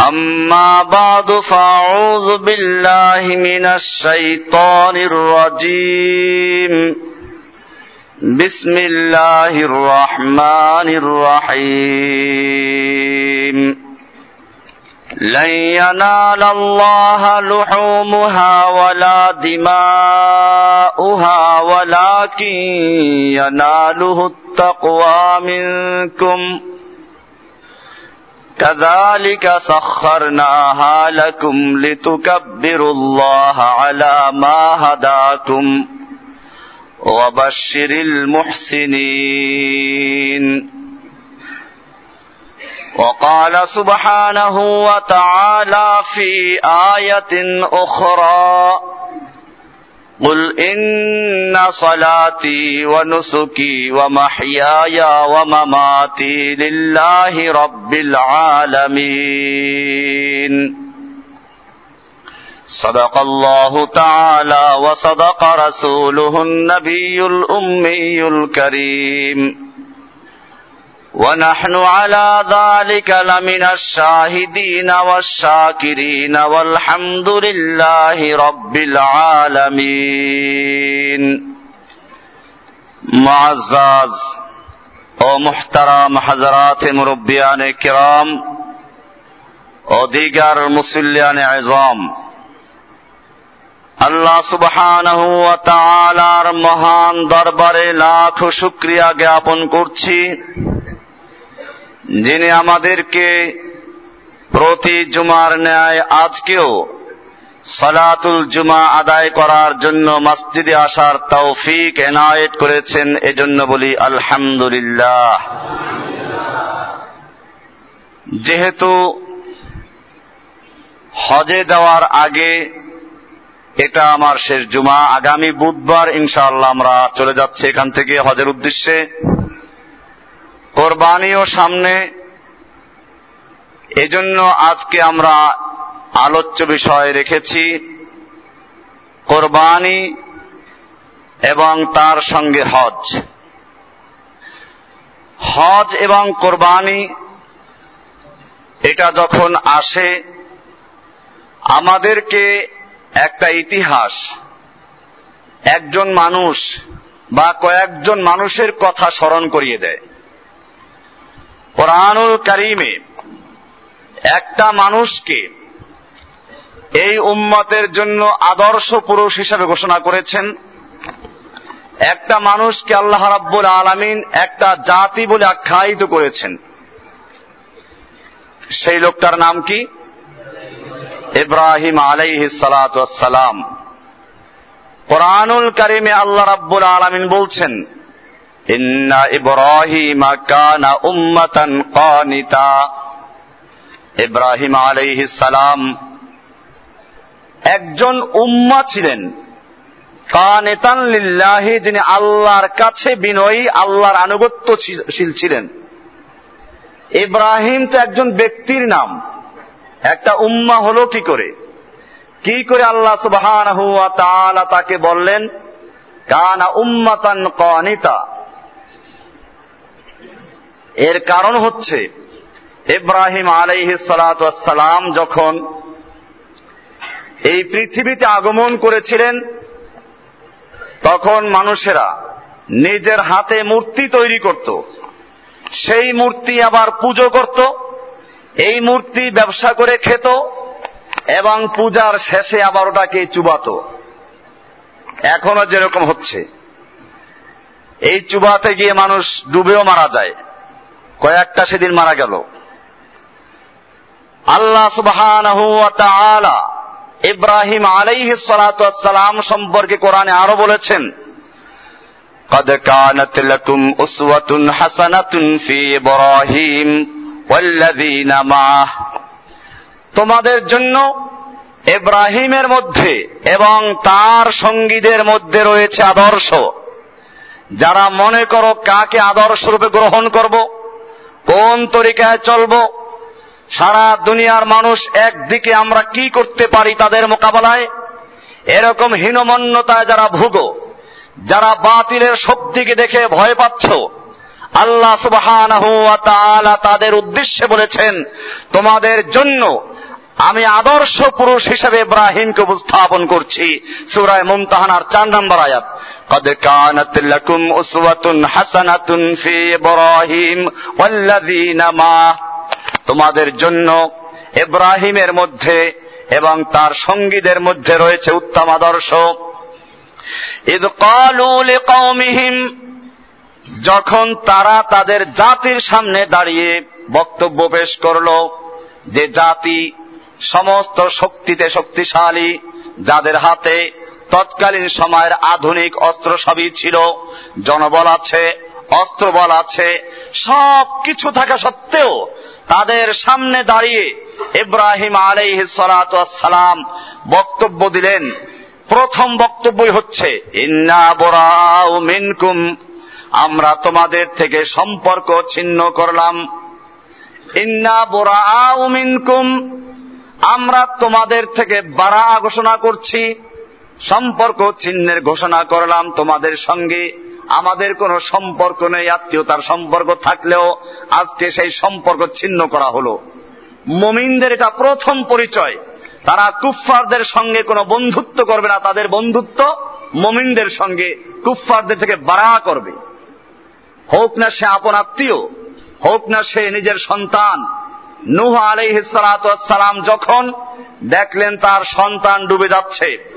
أما بعد فأعوذ بالله من الشيطان الرجيم. بسم الله الرحمن الرحيم. لن ينال الله لحومها ولا دماؤها ولكن يناله التقوى منكم. كذلك سخرناها لكم لتكبروا الله على ما هداكم وبشر المحسنين. وقال سبحانه وتعالى في آية أخرى قل إن صلاتي ونسكي ومحياي ومماتي لله رب العالمين. صدق الله تعالى وصدق رسوله النبي الأمي الكريم. ونحن على ذلك لمن الشاهدين والشاكرين والحمد لله رب العالمين معزز ও মুহতারাম হাজরাত মুরব্বিয়ান কিরাম ও দিগার মুসল্লিয়ান আজম আল্লাহ সুবহানাহু ওয়া তাআলার মহান দরবারে লাখ শুকরিয়া জ্ঞাপন করছি যিনি আমাদেরকে প্রতি জুমার ন্যায় আজকেও সালাতুল জুমা আদায় করার জন্য মসজিদে আসার তৌফিক এনায়েত করেছেন, এজন্য বলি আলহামদুলিল্লাহ। যেহেতু হজে যাওয়ার আগে এটা আমার শেষ জুমা, আগামী বুধবার ইনশাআল্লাহ আমরা চলে যাচ্ছি এখান থেকে হজের উদ্দেশ্যে। কোরবানিও সামনে। এজন্য আজকে আমরা আলোচ্য বিষয় রেখেছি, কোরবানি এবং তার সঙ্গে হজ। হজ এবং কোরবানি, এটা যখন আসে, আমাদেরকে একটা ইতিহাস, একজন মানুষ বা কয়েকজন মানুষের কথা স্মরণ করিয়ে দেয়। কোরআনুল করিমে একটা মানুষকে এই উম্মতের জন্য আদর্শ পুরুষ হিসাবে ঘোষণা করেছেন। একটা মানুষকে আল্লাহ রাব্বুল আলামিন একটা জাতি বলে আখ্যায়িত করেছেন। সেই লোকটার নাম কি? ইব্রাহিম আলাইহি সালাম কোরআনুল কারিমে আল্লাহ রাব্বুল আলামিন বলছেন ইন্না ইব্রাহিম কানা উম্মাতান কানিতা ইব্রাহিম আলাইহি সালাম একজন উম্মা ছিলেন। কানেতান লিল্লাহি, যিনি আল্লাহর কাছে বিনয়ী, আল্লাহর আনুগত্যশীল ছিলেন। ইব্রাহিম তো একজন ব্যক্তির নাম। একটা উম্মা হলো কি করে? কি করে আল্লাহ তাআলা তাকে বললেন? কানা উম্মাতান কানিতা এর কারণ হচ্ছে ইব্রাহিম আলাইহি সালাম যখন এই পৃথিবীতে আগমন করেছিলেন, তখন মানুষেরা নিজের হাতে মূর্তি তৈরি করত। সেই মূর্তি আবার পুজো করত, এই মূর্তি ব্যবসা করে খেত এবং পূজার শেষে আবার ওটাকে চুবাত। এখনও যেরকম হচ্ছে। এই চুবাতে গিয়ে মানুষ ডুবেও মারা যায়। কয়েকটা সেদিন মারা গেল আল্লাহ সুবাহ ইব্রাহিম আলাইহি সালাম সম্পর্কে কোরআনে আরো বলেছেন قد كانت لكم أسوة حسنة في إبراهيم والذين معه তোমাদের জন্য ইব্রাহিমের মধ্যে এবং তার সঙ্গীদের মধ্যে রয়েছে আদর্শ যারা মনে করো কাকে আদর্শ রূপে গ্রহণ করব কোন তরিকায় চলব? সারা দুনিয়ার মানুষ একদিকে আমরা কি করতে পারি তাদের মোকাবেলায়? এরকম হীনমন্যতায় যারা ভুগ, যারা বাতিলের শক্তিকে দেখে ভয় পাচ্ছ, আল্লাহ সুবাহ তাদের উদ্দেশ্যে বলেছেন, তোমাদের জন্য আমি আদর্শ পুরুষ হিসেবে ইব্রাহিমকে উপস্থাপন করছি সূরা মুমতাহানার 4 নম্বর আয়াত قد كانت لكم أسوة حسنة في إبراهيم والذين معه তোমাদের জন্য ইব্রাহিমের মধ্যে এবং তার সঙ্গীদের মধ্যে রয়েছে উত্তম আদর্শ ইদ কালু লিকাউমিহিম যখন তারা তাদের জাতির সামনে দাঁড়িয়ে বক্তব্য পেশ করল যে জাতি সমস্ত শক্তিতে শক্তিশালী, যাদের হাতে তৎকালীন সময়ের আধুনিক অস্ত্র সবই ছিল, জনবল আছে, অস্ত্রবল আছে, সব কিছু থাকা সত্ত্বেও তাদের সামনে দাঁড়িয়ে ইব্রাহিম আলাইহ সালাম বক্তব্য দিলেন। প্রথম বক্তব্যই হচ্ছে মিনকুম আমরা তোমাদের থেকে সম্পর্ক ছিন্ন করলাম। ইন্না বোরাউ মিনকুম আমরা তোমাদের থেকে বারা ঘোষণা করছি, সম্পর্ক ছিন্নের ঘোষণা করলাম তোমাদের সঙ্গে। আমাদের কোনো সম্পর্ক নেই, আত্মীয়তার সম্পর্ক থাকলেও আজকে সেই সম্পর্ক ছিন্ন করা হলো। মমিনদের এটা প্রথম পরিচয়। তারা কুফফারদের সঙ্গে কোনো বন্ধুত্ব করবে না, তাদের বন্ধুত্ব মমিনদের সঙ্গে কুফফারদের থেকে বাড়া করবে। হোক না সে আপন আত্মীয়, হোক না সে নিজের সন্তান নুহ আলাইহিসালাম যখন দেখলেন তার সন্তান ডুবে যাচ্ছে,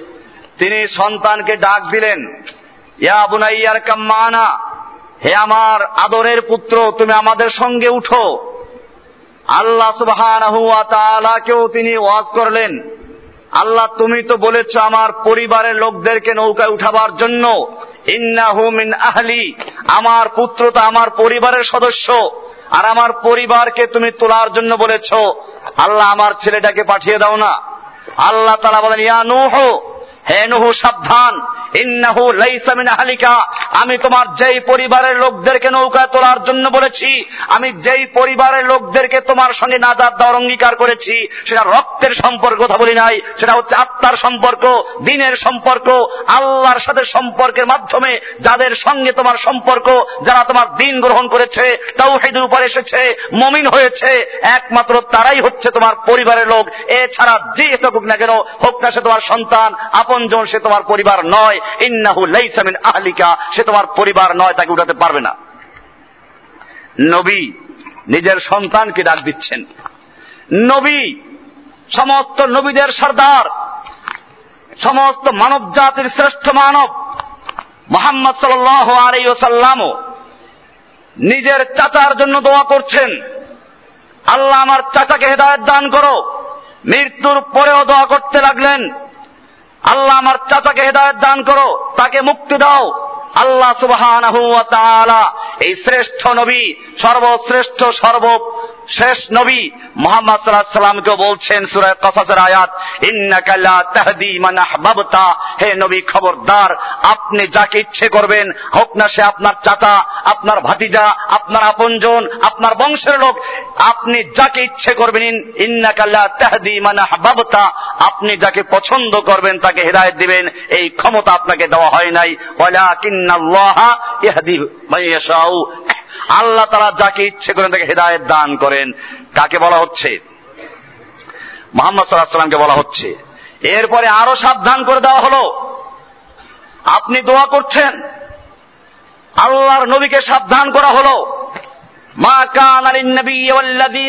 তিনি সন্তানকে ডাক দিলেন, ইয়া কাম্মানা, হে আমার আদরের পুত্র, তুমি আমাদের সঙ্গে উঠো। আল্লাহ সুবাহানকেও তিনি ওয়াজ করলেন, আল্লাহ, তুমি তো বলেছ আমার পরিবারের লোকদেরকে নৌকায় উঠাবার জন্য আহলি, আমার পুত্র তো আমার পরিবারের সদস্য। আর আমার পরিবারকে তুমি তোলার জন্য বলেছ। আল্লাহ আমার ছেলেটাকে পাঠিয়ে দাও না। আল্লাহ তালা বলেন, ইয়া নুহ হে সাবধান। ইন্নাহু লাইসা মিন আহলিকা। আমি তোমার যেই পরিবারের লোকদেরকে নৌকায় তোলার জন্য বলেছি, আমি যেই পরিবারের লোকদেরকে তোমার সঙ্গে নাজাত দেওয়ার অঙ্গীকার করেছি, সেটা রক্তের সম্পর্ক, কথা বলি নাই, সেটা হচ্ছে আত্মার সম্পর্ক, দিনের সম্পর্ক, আল্লাহর সাথে সম্পর্কের মাধ্যমে যাদের সঙ্গে তোমার সম্পর্ক, যারা তোমার দিন গ্রহণ করেছে তাও তাওহীদের উপর এসেছে, মমিন হয়েছে, একমাত্র তারাই হচ্ছে তোমার পরিবারের লোক। এছাড়া যে হোক না কেন, হোক না সে তোমার সন্তান আপনজন সে তোমার পরিবার নয়। ইন্নাহু লাইসা মিন আহলিকা, সে তোমার পরিবার নয়, তাকে উঠাতে পারবে না। নবী নিজের সন্তানকে ডাক দিচ্ছেন। নবী সমস্ত নবীদের সর্দার, সমস্ত মানব জাতির শ্রেষ্ঠ মানব, মোহাম্মদ সাল আলাই ওসাল্লামও নিজের চাচার জন্য দোয়া করছেন। আল্লাহ আমার চাচাকে হেদায়ত দান করো। মৃত্যুর পরেও দোয়া করতে লাগলেন। আল্লাহ আমার চাচাকে হেদায়ত দান করো, তাকে মুক্তি দাও। আল্লাহ সুবাহ এই শ্রেষ্ঠ নবী, সর্বশ্রেষ্ঠ, সর্ব শেষ নবী মোহাম্মদ সাল্লাহ সাল্লামকে বলছেন সুরায় কসাসের আয়াত ইন্নাকাল্লা তাহদি মান আহবাবতা হে নবী খবরদার, আপনি যাকে ইচ্ছে করবেন, হোক না সে আপনার চাচা, আপনার ভাতিজা, আপনার আপনজন, আপনার বংশের লোক, আপনি যাকে ইচ্ছে করবেন ইন্নাকাল্লা তাহদি মান আহবাবতা আপনি যাকে পছন্দ করবেন, তাকে হেদায়েত দিবেন, এই ক্ষমতা আপনাকে দেওয়া হয় নাই। ওয়ালাকিন্নাল্লাহ ইয়াহদি মান ইয়াশাউ আল্লাহ তারা যাকে ইচ্ছে করেন তাকে হেদায়ত দান করেন। কাকে বলা হচ্ছে? মোহাম্মদ সাল্লাহামকে বলা হচ্ছে। এরপরে আরও সাবধান করে দেওয়া হলো। আপনি দোয়া করছেন। আল্লাহর নবীকে সাবধান করা হলো।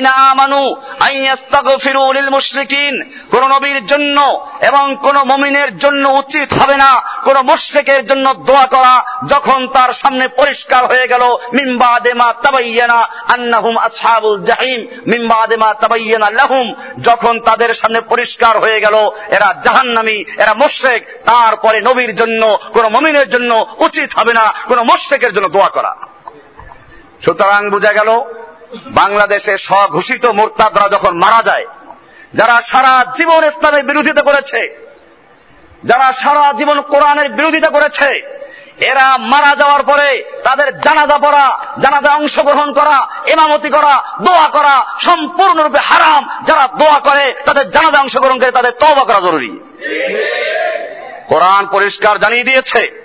আমানু আন ইস্তাগফিরু লিল মুশরিকিন কোন নবীর জন্য এবং কোন মুমিনের জন্য উচিত হবে না। কোন মুশরিকের জন্য দোয়া করা যখন তার সামনে পরিষ্কার হয়ে গেল। মিন বাদে মা তাবায়্যানা আন্নাহুম আসহাবুল জাহিম। মিন বাদে মা তাবায়্যানা লাহুম। যখন তাদের সামনে পরিষ্কার হয়ে গেল, এরা জাহান্নামী, এরা মুশরিক। তারপরে নবীর জন্য, কোন মমিনের জন্য উচিত হবে না। কোন মুশরিকের জন্য দোয়া করা। সুতরাং বোঝা গেল, বাংলাদেশে স্বঘোষিত মোরতাদরা যখন মারা যায়, যারা সারা জীবন ইসলামের বিরোধিতা করেছে, যারা সারা জীবন কোরআনের বিরোধিতা করেছে, এরা মারা যাওয়ার পরে তাদের জানাজা পড়া, জানাজা অংশগ্রহণ করা এমামতি করা, দোয়া করা সম্পূর্ণরূপে হারাম। যারা দোয়া করে, তাদের জানাজা অংশগ্রহণ করে তাদের তওবা করা জরুরি। কোরআন পরিষ্কার জানিয়ে দিয়েছে।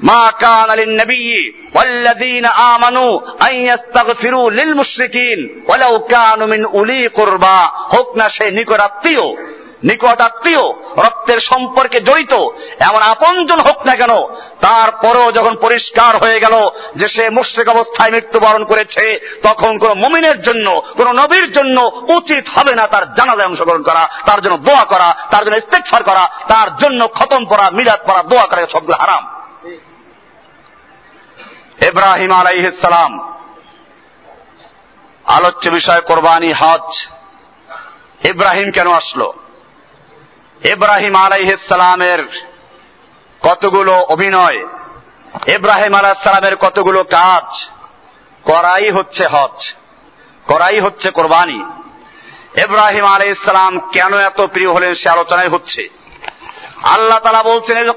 ما كان للنبي والذين آمنوا أن يستغفروا للمشركين ولو كانوا من أولي قربى হোক না সে নিকট আত্মীয় নিকট আত্মীয় রক্তের সম্পর্কে জড়িত এমন আপনজন হোক না কেন তারপরেও যখন পরিষ্কার হয়ে গেল যে সে মুশ্রিক অবস্থায় মৃত্যুবরণ করেছে তখন কোন মুমিনের জন্য কোন নবীর জন্য উচিত হবে না তার জানাজায় অংশগ্রহণ করা তার জন্য দোয়া করা তার জন্য ইস্তেকফার করা তার জন্য খতম পড়া মিলাদ পড়া দোয়া করা সবগুলো হারাম ইব্রাহিম আলাইহিসালাম আলোচ্য বিষয় কোরবানি হজ। ইব্রাহিম কেন আসলো? ইব্রাহিম আলাইহিসালামের কতগুলো অভিনয়? ইব্রাহিম আলাইসালামের কতগুলো কাজ? করাই হচ্ছে হজ। করাই হচ্ছে কোরবানি। ইব্রাহিম আলাইসালাম কেন এত প্রিয় হলেন সে আলোচনায় হচ্ছে। আল্লাহ তালা বলছেন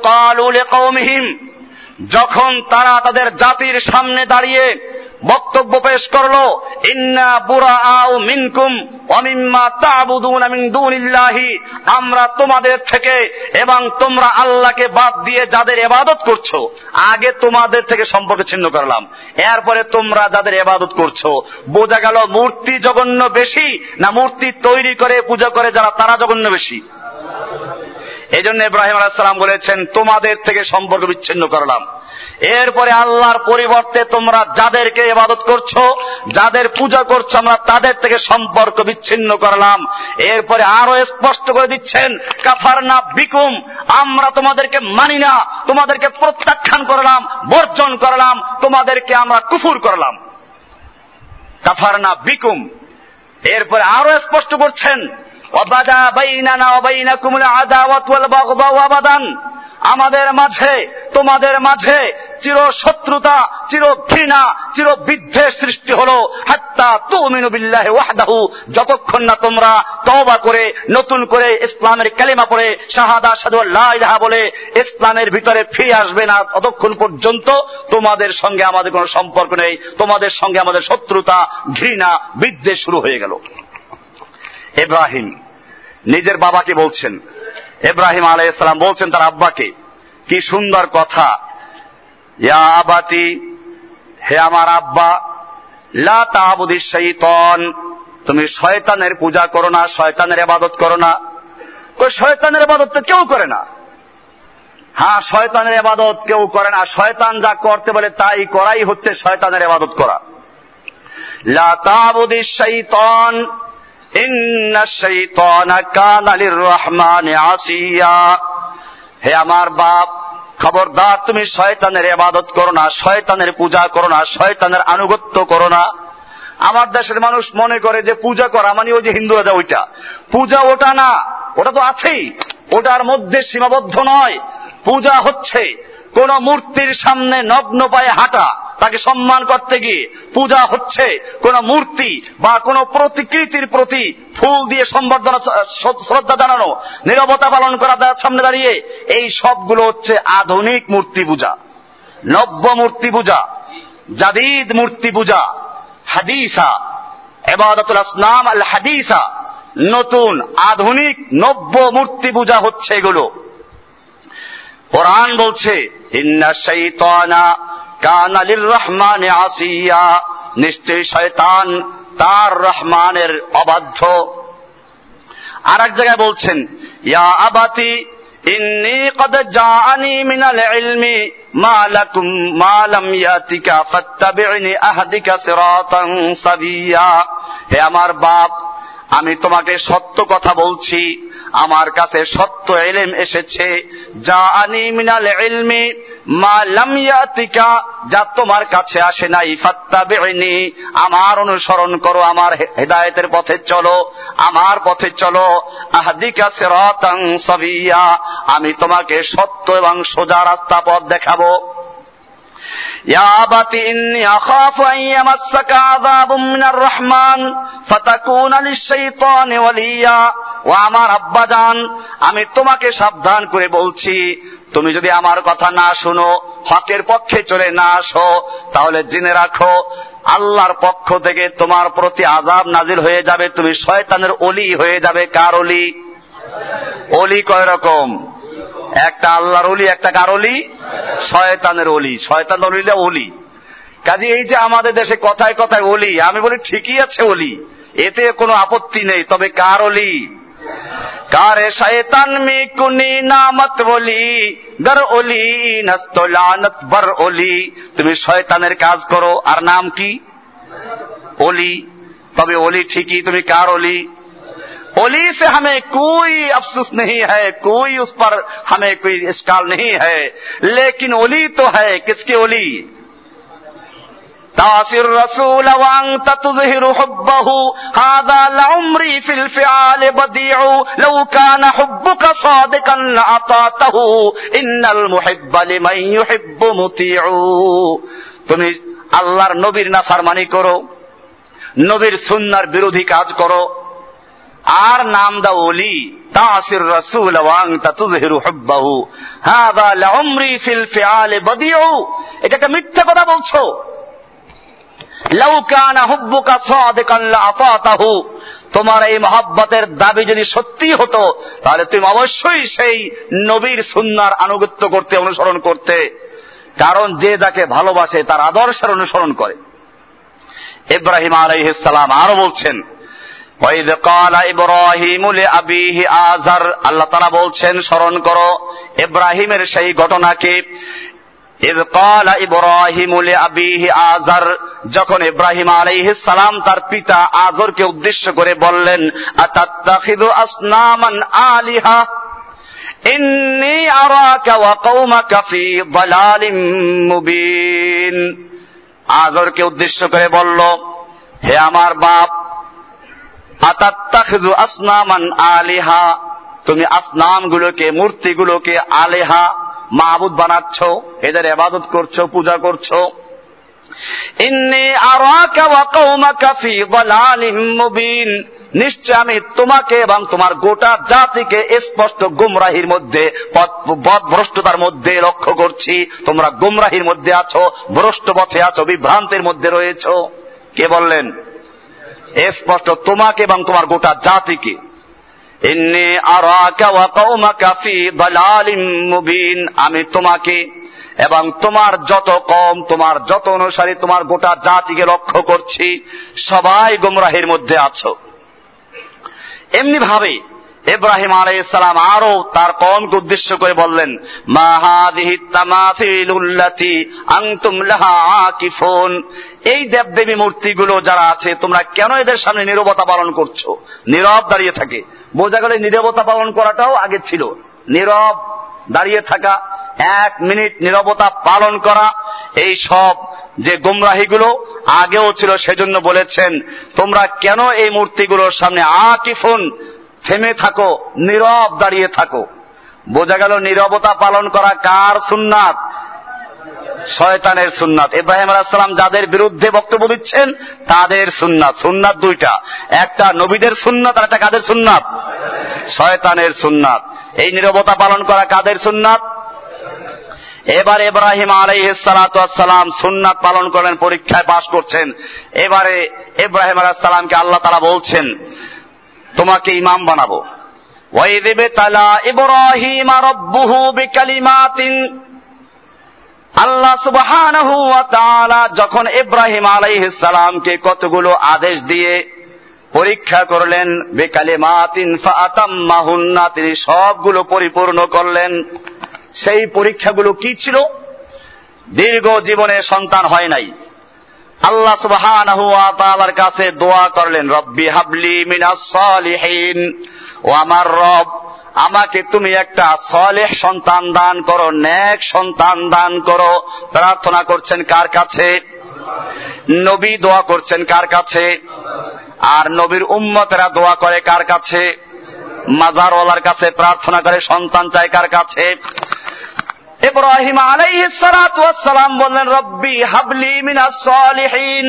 যখন তারা তাদের জাতির সামনে দাঁড়িয়ে বক্তব্য পেশ করল, ইন্না বুরা আউ মিনকুম অমিম্মা তাবুদুন মিন দুনিল্লাহি আমরা তোমাদের থেকে এবং তোমরা আল্লাহকে বাদ দিয়ে যাদের এবাদত করছ, আগে তোমাদের থেকে সম্পর্ক ছিন্ন করলাম। এরপরে তোমরা যাদের এবাদত করছ, বোঝা গেল মূর্তি জঘন্য বেশি না মূর্তি তৈরি করে, পূজা করে যারা, তারা জঘন্য বেশি। এই জন্য ইব্রাহিম আলাহাম বলেছেন, তোমাদের থেকে সম্পর্ক বিচ্ছিন্ন করলাম। এরপরে আল্লাহর পরিবর্তে তোমরা যাদেরকে ইবাদত করছ, যাদের পূজা করছ, আমরা তাদের থেকে সম্পর্ক বিচ্ছিন্ন করলাম। এরপরে আরও স্পষ্ট করে দিচ্ছেন কাফার না বিকুম, আমরা তোমাদেরকে মানি না, তোমাদেরকে প্রত্যাখ্যান করলাম, বর্জন করলাম, তোমাদেরকে আমরা কুফুর করলাম। কাফার না বিকুম, এরপরে আরও স্পষ্ট করছেন আমাদের মাঝে, তোমাদের মাঝে চির শত্রুতা চির ঘৃণা চির বিদ্বেষ সৃষ্টি হলো। হাত্তা তুমিনু বিল্লাহি ওয়াহদাহু। যতক্ষণ না তোমরা তওবা করে, নতুন করে ইসলামের কালিমা পড়ে, শাহাদা সাদু লা বলে ইসলামের ভিতরে ফিরে আসবে না, ততক্ষণ পর্যন্ত তোমাদের সঙ্গে আমাদের কোনো সম্পর্ক নেই। তোমাদের সঙ্গে আমাদের শত্রুতা, ঘৃণা, বিদ্বেষ শুরু হয়ে গেল। ইব্রাহিম নিজের বাবাকে বলছেন। ইব্রাহিম আলাইসালাম বলছেন তার আব্বাকে, কি সুন্দর কথা। আবাতি, হে আমার আব্বা, লা তাবুদি শৈতন তুমি শয়তানের পূজা করো না, শয়তানের আবাদত করো না। শয়তানের আবাদত তো কেউ করে না। হ্যাঁ শয়তানের আবাদত কেউ করে না। শয়তান যা করতে বলে তাই করাই হচ্ছে শয়তানের আবাদত করা। লা তাবুদি শৈতন হে আমার বাপ, খবরদার, তুমি শয়তানের এবাদত করো না, শয়তানের পূজা করো না, শয়তানের আনুগত্য করো না। আমার দেশের মানুষ মনে করে যে পূজা করা মানে ওই যে হিন্দুরা যা ওইটা। পূজা ওটা না, ওটা তো আছেই। ওটার মধ্যে সীমাবদ্ধ নয়। পূজা হচ্ছে, কোন মূর্তির সামনে নগ্ন পায়ে হাঁটা। তাকে সম্মান করতে গিয়ে পূজা হচ্ছে, কোন মূর্তি বা কোন প্রতিকৃতির প্রতি ফুল দিয়ে সম্বর্ধনা শ্রদ্ধা জানানো, নিরবতা পালন করা তার সামনে দাঁড়িয়ে, এই সবগুলো হচ্ছে আধুনিক মূর্তি পূজা। নব্য মূর্তি পূজা, জাদিদ মূর্তি পূজা, হাদিসা, এবাদতুল আসনাম আল হাদিসা, নতুন আধুনিক নব্য মূর্তি পূজা হচ্ছে এগুলো। কোরআন বলছে কানালির রহমান আসিয়া নিশ্চয় শয়তান তার রহমানের অবাধ্য। আর এক জায়গায় বলছেন, ইয়া আবাতি, ইন্নি কদ জাআনি মিনাল ইলমি, মা লাকুম, মা লাম ইয়াতিকা, ফাত্তাবি'নি আহদিকা সিরাতান সাবিয়া। হে আমার বাপ আমি তোমাকে সত্য কথা বলছি। আমার কাছে সত্য এলেম এসেছে। যা আনি মিনাল ইলমি মা লাম ইয়াতিকা, যা তোমার কাছে আসে নাই। ফাত্তাবি'নি, আমার অনুসরণ করো, আমার হেদায়েতের পথে চলো, আমার পথে চলো। আহদিকা সিরাতান সাবিয়া, আমি তোমাকে সত্য এবং সোজা রাস্তা পথ দেখাবো। يا أبت إني أخاف أن يمسك عذاب من الرحمن فتكون للشيطان وليا ও আমার আব্বাজান আমি তোমাকে সাবধান করে বলছি তুমি যদি আমার কথা না শুনো হকের পক্ষে চলে না আসো তাহলে জেনে রাখো আল্লাহর পক্ষ থেকে তোমার প্রতি আজাব নাজিল হয়ে যাবে তুমি শয়তানের অলি হয়ে যাবে কার অলি অলি কয় রকম একটা আল্লাহর অলি একটা কার অলি শয়তানের অলি শয়তান অলিটা অলি কাজে এই যে আমাদের দেশে কথায় কথায় অলি আমি বলি ঠিকই আছে অলি এতে কোনো আপত্তি নেই, তবে কার অলি কারে শয়তান মে কুনি নামত বলি গর অলি নস্তলানত বর অলি তুমি শয়তানের কাজ করো, আর নাম কি? অলি তবে অলি ঠিকই, তুমি কার অলি ओली से हमें कोई अफसोस नहीं है कोई उस पर हमें कोई इश्काल नहीं है लेकिन ओली तो है किसके ओली तासिर रसूल वांग तुजहिरु हुब्बहु हादा लउमरी फिल फिआल बदीउ लौ कान हुब्बुका सादिकन अतातहु इन्नल मुहिब्ब लिमन युहिब्बु मुतीउ তুমি আল্লাহর নবীর নাফারমানি করো নবীর সুন্নার বিরোধী কাজ করো আর নাম দাও ওলি। তাসির রাসূল ওয়াং তাতুযহিরু হাযা লাউমরি ফিল ফিআল বদিউ। এটা একটা মিথ্যা কথা বলছো। লাউ কানা সাদিকান লাআতাতাহু তোমার এই মহাব্বতের দাবি যদি সত্যি হতো, তাহলে তুমি অবশ্যই সেই নবীর সুন্নার আনুগত্য করতে, অনুসরণ করতে। কারণ যে যাকে ভালোবাসে, তার আদর্শের অনুসরণ করে। ইব্রাহিম আলাইহিস সালাম আরও বলছেন আল্লাহ তাআলা বলছেন, স্মরণ করো ইব্রাহিমের সেই ঘটনাকে। যখন ইব্রাহিম সালাম তার পিতা আযরকে উদ্দেশ্য করে বললেন আলিহা? ইন্নী আরাকা ওয়া কওমাকা ফি দালালিম মুবিন। আযরকে উদ্দেশ্য করে বলল, হে আমার বাপ আতাত্তাখিযু আসনামান আলিহা। তুমি আসনামগুলোকে, মূর্তিগুলোকে আলেহা মাহবুদ বানাচ্ছ, এদের এবাদত করছ, পূজা করছ। নিশ্চয় আমি তোমাকে এবং তোমার গোটা জাতিকে স্পষ্ট গুমরাহির মধ্যে ভ্রষ্টতার মধ্যে লক্ষ্য করছি। তোমরা গুমরাহির মধ্যে আছো, ভ্রষ্ট পথে আছো, বিভ্রান্তের মধ্যে রয়েছো। কে বললেন? স্পষ্ট তোমাকে এবং তোমার গোটা জাতিকে। আমি তোমাকে এবং তোমার যত কম তোমার যত অনুসারী, তোমার গোটা জাতিকে লক্ষ্য করছি। সবাই গুমরাহির মধ্যে আছো। এমনি ভাবে ইব্রাহিম আলাইসালাম আরও তার কমকে উদ্দেশ্য করে বললেন এই দেবদেবী মূর্তিগুলো যারা আছে, তোমরা কেন এদের সামনে নীরবতা পালন করছ? নীরব দাঁড়িয়ে থাকে। বোঝা গেলে নীরবতা পালন করাটাও আগে ছিল। নীরব দাঁড়িয়ে থাকা, এক মিনিট নীরবতা পালন করা, এই সব যে গুমরাহিগুলো আগেও ছিল, সেজন্য বলেছেন, তোমরা কেন এই মূর্তিগুলোর সামনে আকিফুন থেমে থাকো, নীরব দাঁড়িয়ে থাকো। বোঝা গেল নীরবতা পালন করা কার সুন্নাত? শয়তানের সুন্নাত। ইব্রাহিম আলাহাম যাদের বিরুদ্ধে বক্তব্য দিচ্ছেন, তাদের সুন্নাত। সুন্নাত দুইটা। একটা নবীদের সুন্নাত, আর একটা কাদের সুন্নাত? শয়তানের সুন্নাত। এই নীরবতা পালন করা কাদের সুন্নাত? এবার ইব্রাহিম আলাইসালাম সুন্নাত পালন করেন, পরীক্ষায় পাশ করছেন। এবারে ইব্রাহিম আলাহামকে আল্লাহ তারা বলছেন তোমাকে ইমাম বানাবো। ওয়াইদেবে তালা আল্লাহ যখন ইব্রাহিম আলাইহিস সালামকে কতগুলো আদেশ দিয়ে পরীক্ষা করলেন, বেকালিমাতিন ফাআতাম্মাহুন্না, তিনি সবগুলো পরিপূর্ণ করলেন। সেই পরীক্ষাগুলো কি ছিল? দীর্ঘ জীবনে সন্তান হয় নাই। আল্লাহ সুবহানাহু ওয়া তাআলার কাছে দোয়া করলেন, রব্বি হাবলি মিনাস সালিহিন। ও আমার রব, আমাকে তুমি একটা সলেহ সন্তান দান করো ন্যাক সন্তান দান করো। প্রার্থনা করছেন কার কাছে? নবী দোয়া করছেন কার কাছে? আর নবীর উম্মতেরা দোয়া করে কার কাছে? মাজারওয়ালার কাছে প্রার্থনা করে সন্তান চায় কার কাছে? ইব্রাহিম আলাইহিস সালাতু ওয়াস সালাম বললেন, রব্বি হাবলি মিনাস সালিহিন,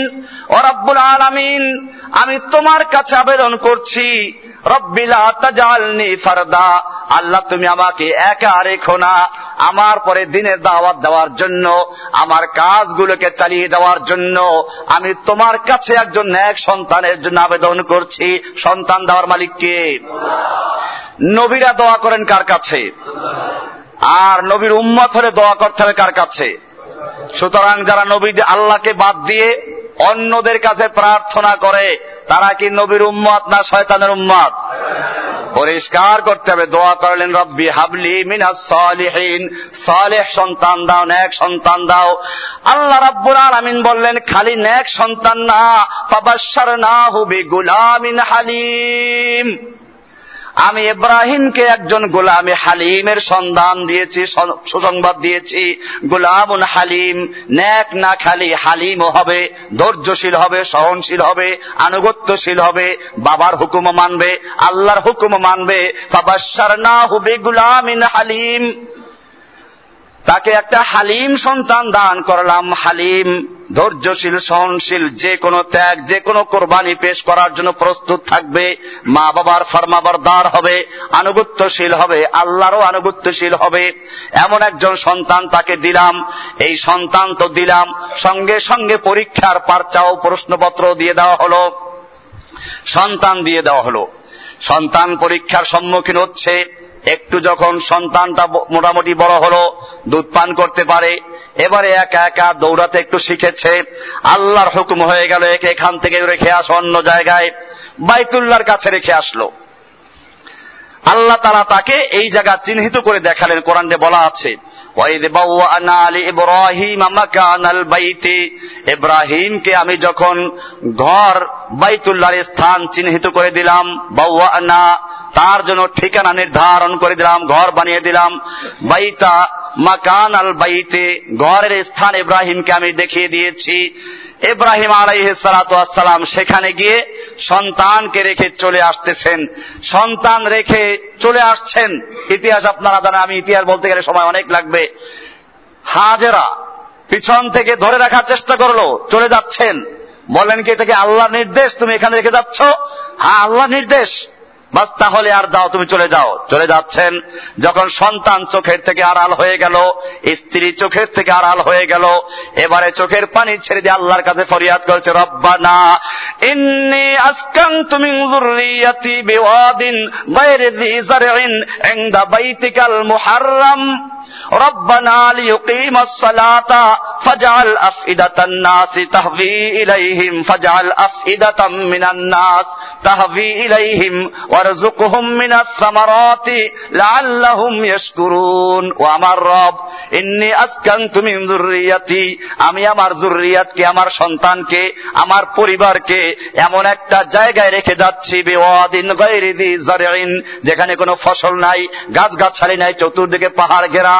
ও রব্বুল আলামিন, আমি তোমার কাছে আবেদন করছি রব্বিলা তাজালনি ফারদা, আল্লাহ তুমি আমাকে একা রেখো না, আমার পরে দিনের দাওয়াত দেওয়ার জন্য, আমার কাজগুলোকে চালিয়ে যাওয়ার জন্য, আমি তোমার কাছে একজন ন্যাক সন্তানের জন্য আবেদন করছি, সন্তান দেওয়ার মালিককে। নবীরা দোয়া করেন কার কাছে? আর নবীর উম্মত হলে দোয়া করতে হবে কার কাছে? সুতরাং যারা নবী আল্লাহকে বাদ দিয়ে অন্যদের কাছে প্রার্থনা করে, তারা কি নবীর উম্মত না শয়তানের উম্মত? পরিষ্কার করতে হবে। দোয়া করলেন, রব্বি হাবলি মিনাস সালিহিন। সালেহ সন্তান দাও, নেক সন্তান দাও। আল্লাহ রাব্বুল আলামিন বললেন, খালি নেক সন্তান না, ফাবাশশারনাহু বিগুলামিন হালিম। আমি ইব্রাহিমকে একজন গোলামে হালিমের সন্ধান দিয়েছি সুসংবাদ দিয়েছি। গোলামুন হালিম ন্যাক না খালি হালিম হবে, ধৈর্যশীল হবে, সহনশীল হবে, আনুগত্যশীল হবে, বাবার হুকুম মানবে, আল্লাহর হুকুম মানবে। ফাবাসার না হবে গুলামিন হালিম। তাকে একটা হালিম সন্তান দান করলাম। হালিম ধৈর্যশীল, সহনশীল, যে কোনো ত্যাগ, যে কোনো কোরবানি পেশ করার জন্য প্রস্তুত থাকবে। মা বাবার ফরমাবরদার হবে, আনুগত্যশীল হবে, আল্লাহরও আনুগত্যশীল হবে। এমন একজন সন্তান তাকে দিলাম। এই সন্তান তো দিলাম। সঙ্গে সঙ্গে পরীক্ষার পারচাও প্রশ্নপত্র দিয়ে দেওয়া হলো। সন্তান দিয়ে দেওয়া হলো। সন্তান পরীক্ষার সম্মুখীন হচ্ছে। একটু যখন সন্তানটা মোটামুটি বড় হলো, দুধ পান করতে পারে, এবারে একা একা দৌড়াতে একটু শিখেছে, আল্লাহর হুকুম হয়ে গেল একে এখান থেকে রেখে আসো, অন্য জায়গায় বাইতুল্লার কাছে রেখে আসলো। আল্লাহ তারা তাকে এই জায়গা চিহ্নিত করে দেখালেন, কোরআনে বলা আছে ইব্রাহিমকে আমি যখন ঘর বাইতুল্লার স্থান চিহ্নিত করে দিলাম বাউআনা তার জন্য ঠিকানা নির্ধারণ করে দিলাম, ঘর বানিয়ে দিলাম। বাইতা মাকান আল বাইতে, ঘরের স্থান ইব্রাহিমকে আমি দেখিয়ে দিয়েছি। ইব্রাহিম আলাইসালাম সেখানে গিয়ে সন্তানকে রেখে চলে আসতেছেন। সন্তান রেখে চলে আসছেন। ইতিহাস আপনারা জানেন, আমি ইতিহাস বলতে গেলে সময় অনেক লাগবে। হাজেরা পিছন থেকে ধরে রাখার চেষ্টা করল, চলে যাচ্ছেন। বলেন কি এটাকে আল্লাহর নির্দেশ? তুমি এখানে রেখে যাচ্ছ? হ্যাঁ আল্লাহ নির্দেশ। বাস তাহলে আর যাও তুমি চলে যাও চলে যাচ্ছেন যখন সন্তান চোখের থেকে আড়াল হয়ে গেল স্ত্রী চোখের থেকে আড়াল হয়ে গেল এবারে চোখের পানি ছেড়ে দিয়ে আল্লাহর কাছে ফরিয়াদ করেছে রব্বানা ইন্নি আসকান তুমি যুররিয়াতি বিওয়াদিন গায়রি যি জারইন ইনদা বাইতিকাল মুহাররাম ربنا ليقيم الصلاة فاجعل أفئدة الناس تهوي إليهم فاجعل أفئدة من الناس تهوي إليهم ওয়ারযুকহুম মিনাস সামারাতি লাআল্লাহুম ইয়াশকুরুন। ও আমার রব, ইন্নী আসকানতু মিন আমি আমার জুররিয়াতকে আমার সন্তানকে, আমার পরিবারকে এমন একটা জায়গায় রেখে যাচ্ছি, বিওয়াদিন গায়রি দি যেখানে কোনো ফসল নাই, গাছগাছালি নাই, চতুর্দিকে পাহাড় ঘেরা।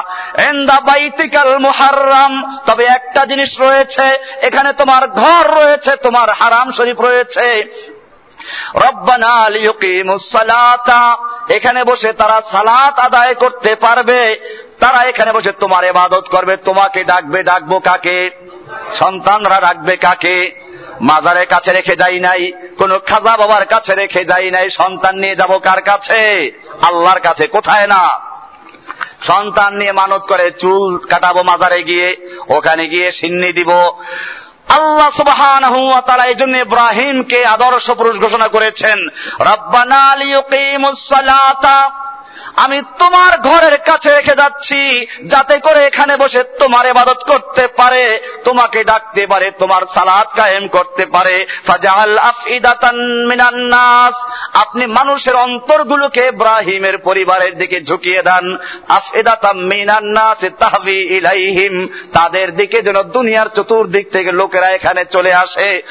এন্দা বাইতিকাল মুহাররাম, তবে একটা জিনিস রয়েছে, এখানে তোমার ঘর রয়েছে, তোমার হারাম শরীফ রয়েছে। রব্বানা এখানে বসে তারা সালাত আদায় করতে পারবে। তারা এখানে বসে তোমার ইবাদত করবে। তোমাকে ডাকবে, ডাকবো কাকে? সন্তানরা ডাকবে কাকে? মাজারের কাছে রেখে যাই নাই, কোন খাজা বাবার কাছে রেখে যাই নাই, সন্তান নিয়ে যাব কার কাছে? আল্লাহর কাছে, কোথায় না? সন্তান নিয়ে মানত করে চুল কাটাবো মাজারে গিয়ে, ওখানে গিয়ে সিন্নি দিব। আল্লাহ সুবহান এই জন্য ইব্রাহিমকে আদর্শ পুরুষ ঘোষণা করেছেন। রব্বানা আমি তোমার ঘরের কাছে রেখে যাচ্ছি, যাতে করে এখানে বসে তোমার ইবাদত করতে পারে, তোমাকে ডাকতে পারে, তোমার সালাত কায়েম করতে পারে। ফাজাল নাস। আপনি মানুষের অন্তরগুলোকে ইব্রাহিমের পরিবারের দিকে ঝুঁকিয়ে দেন। তাহবি ইলাইহিম। তাদের দিকে যেন দুনিয়ার চতুর্দিক থেকে লোকেরা এখানে চলে আসে।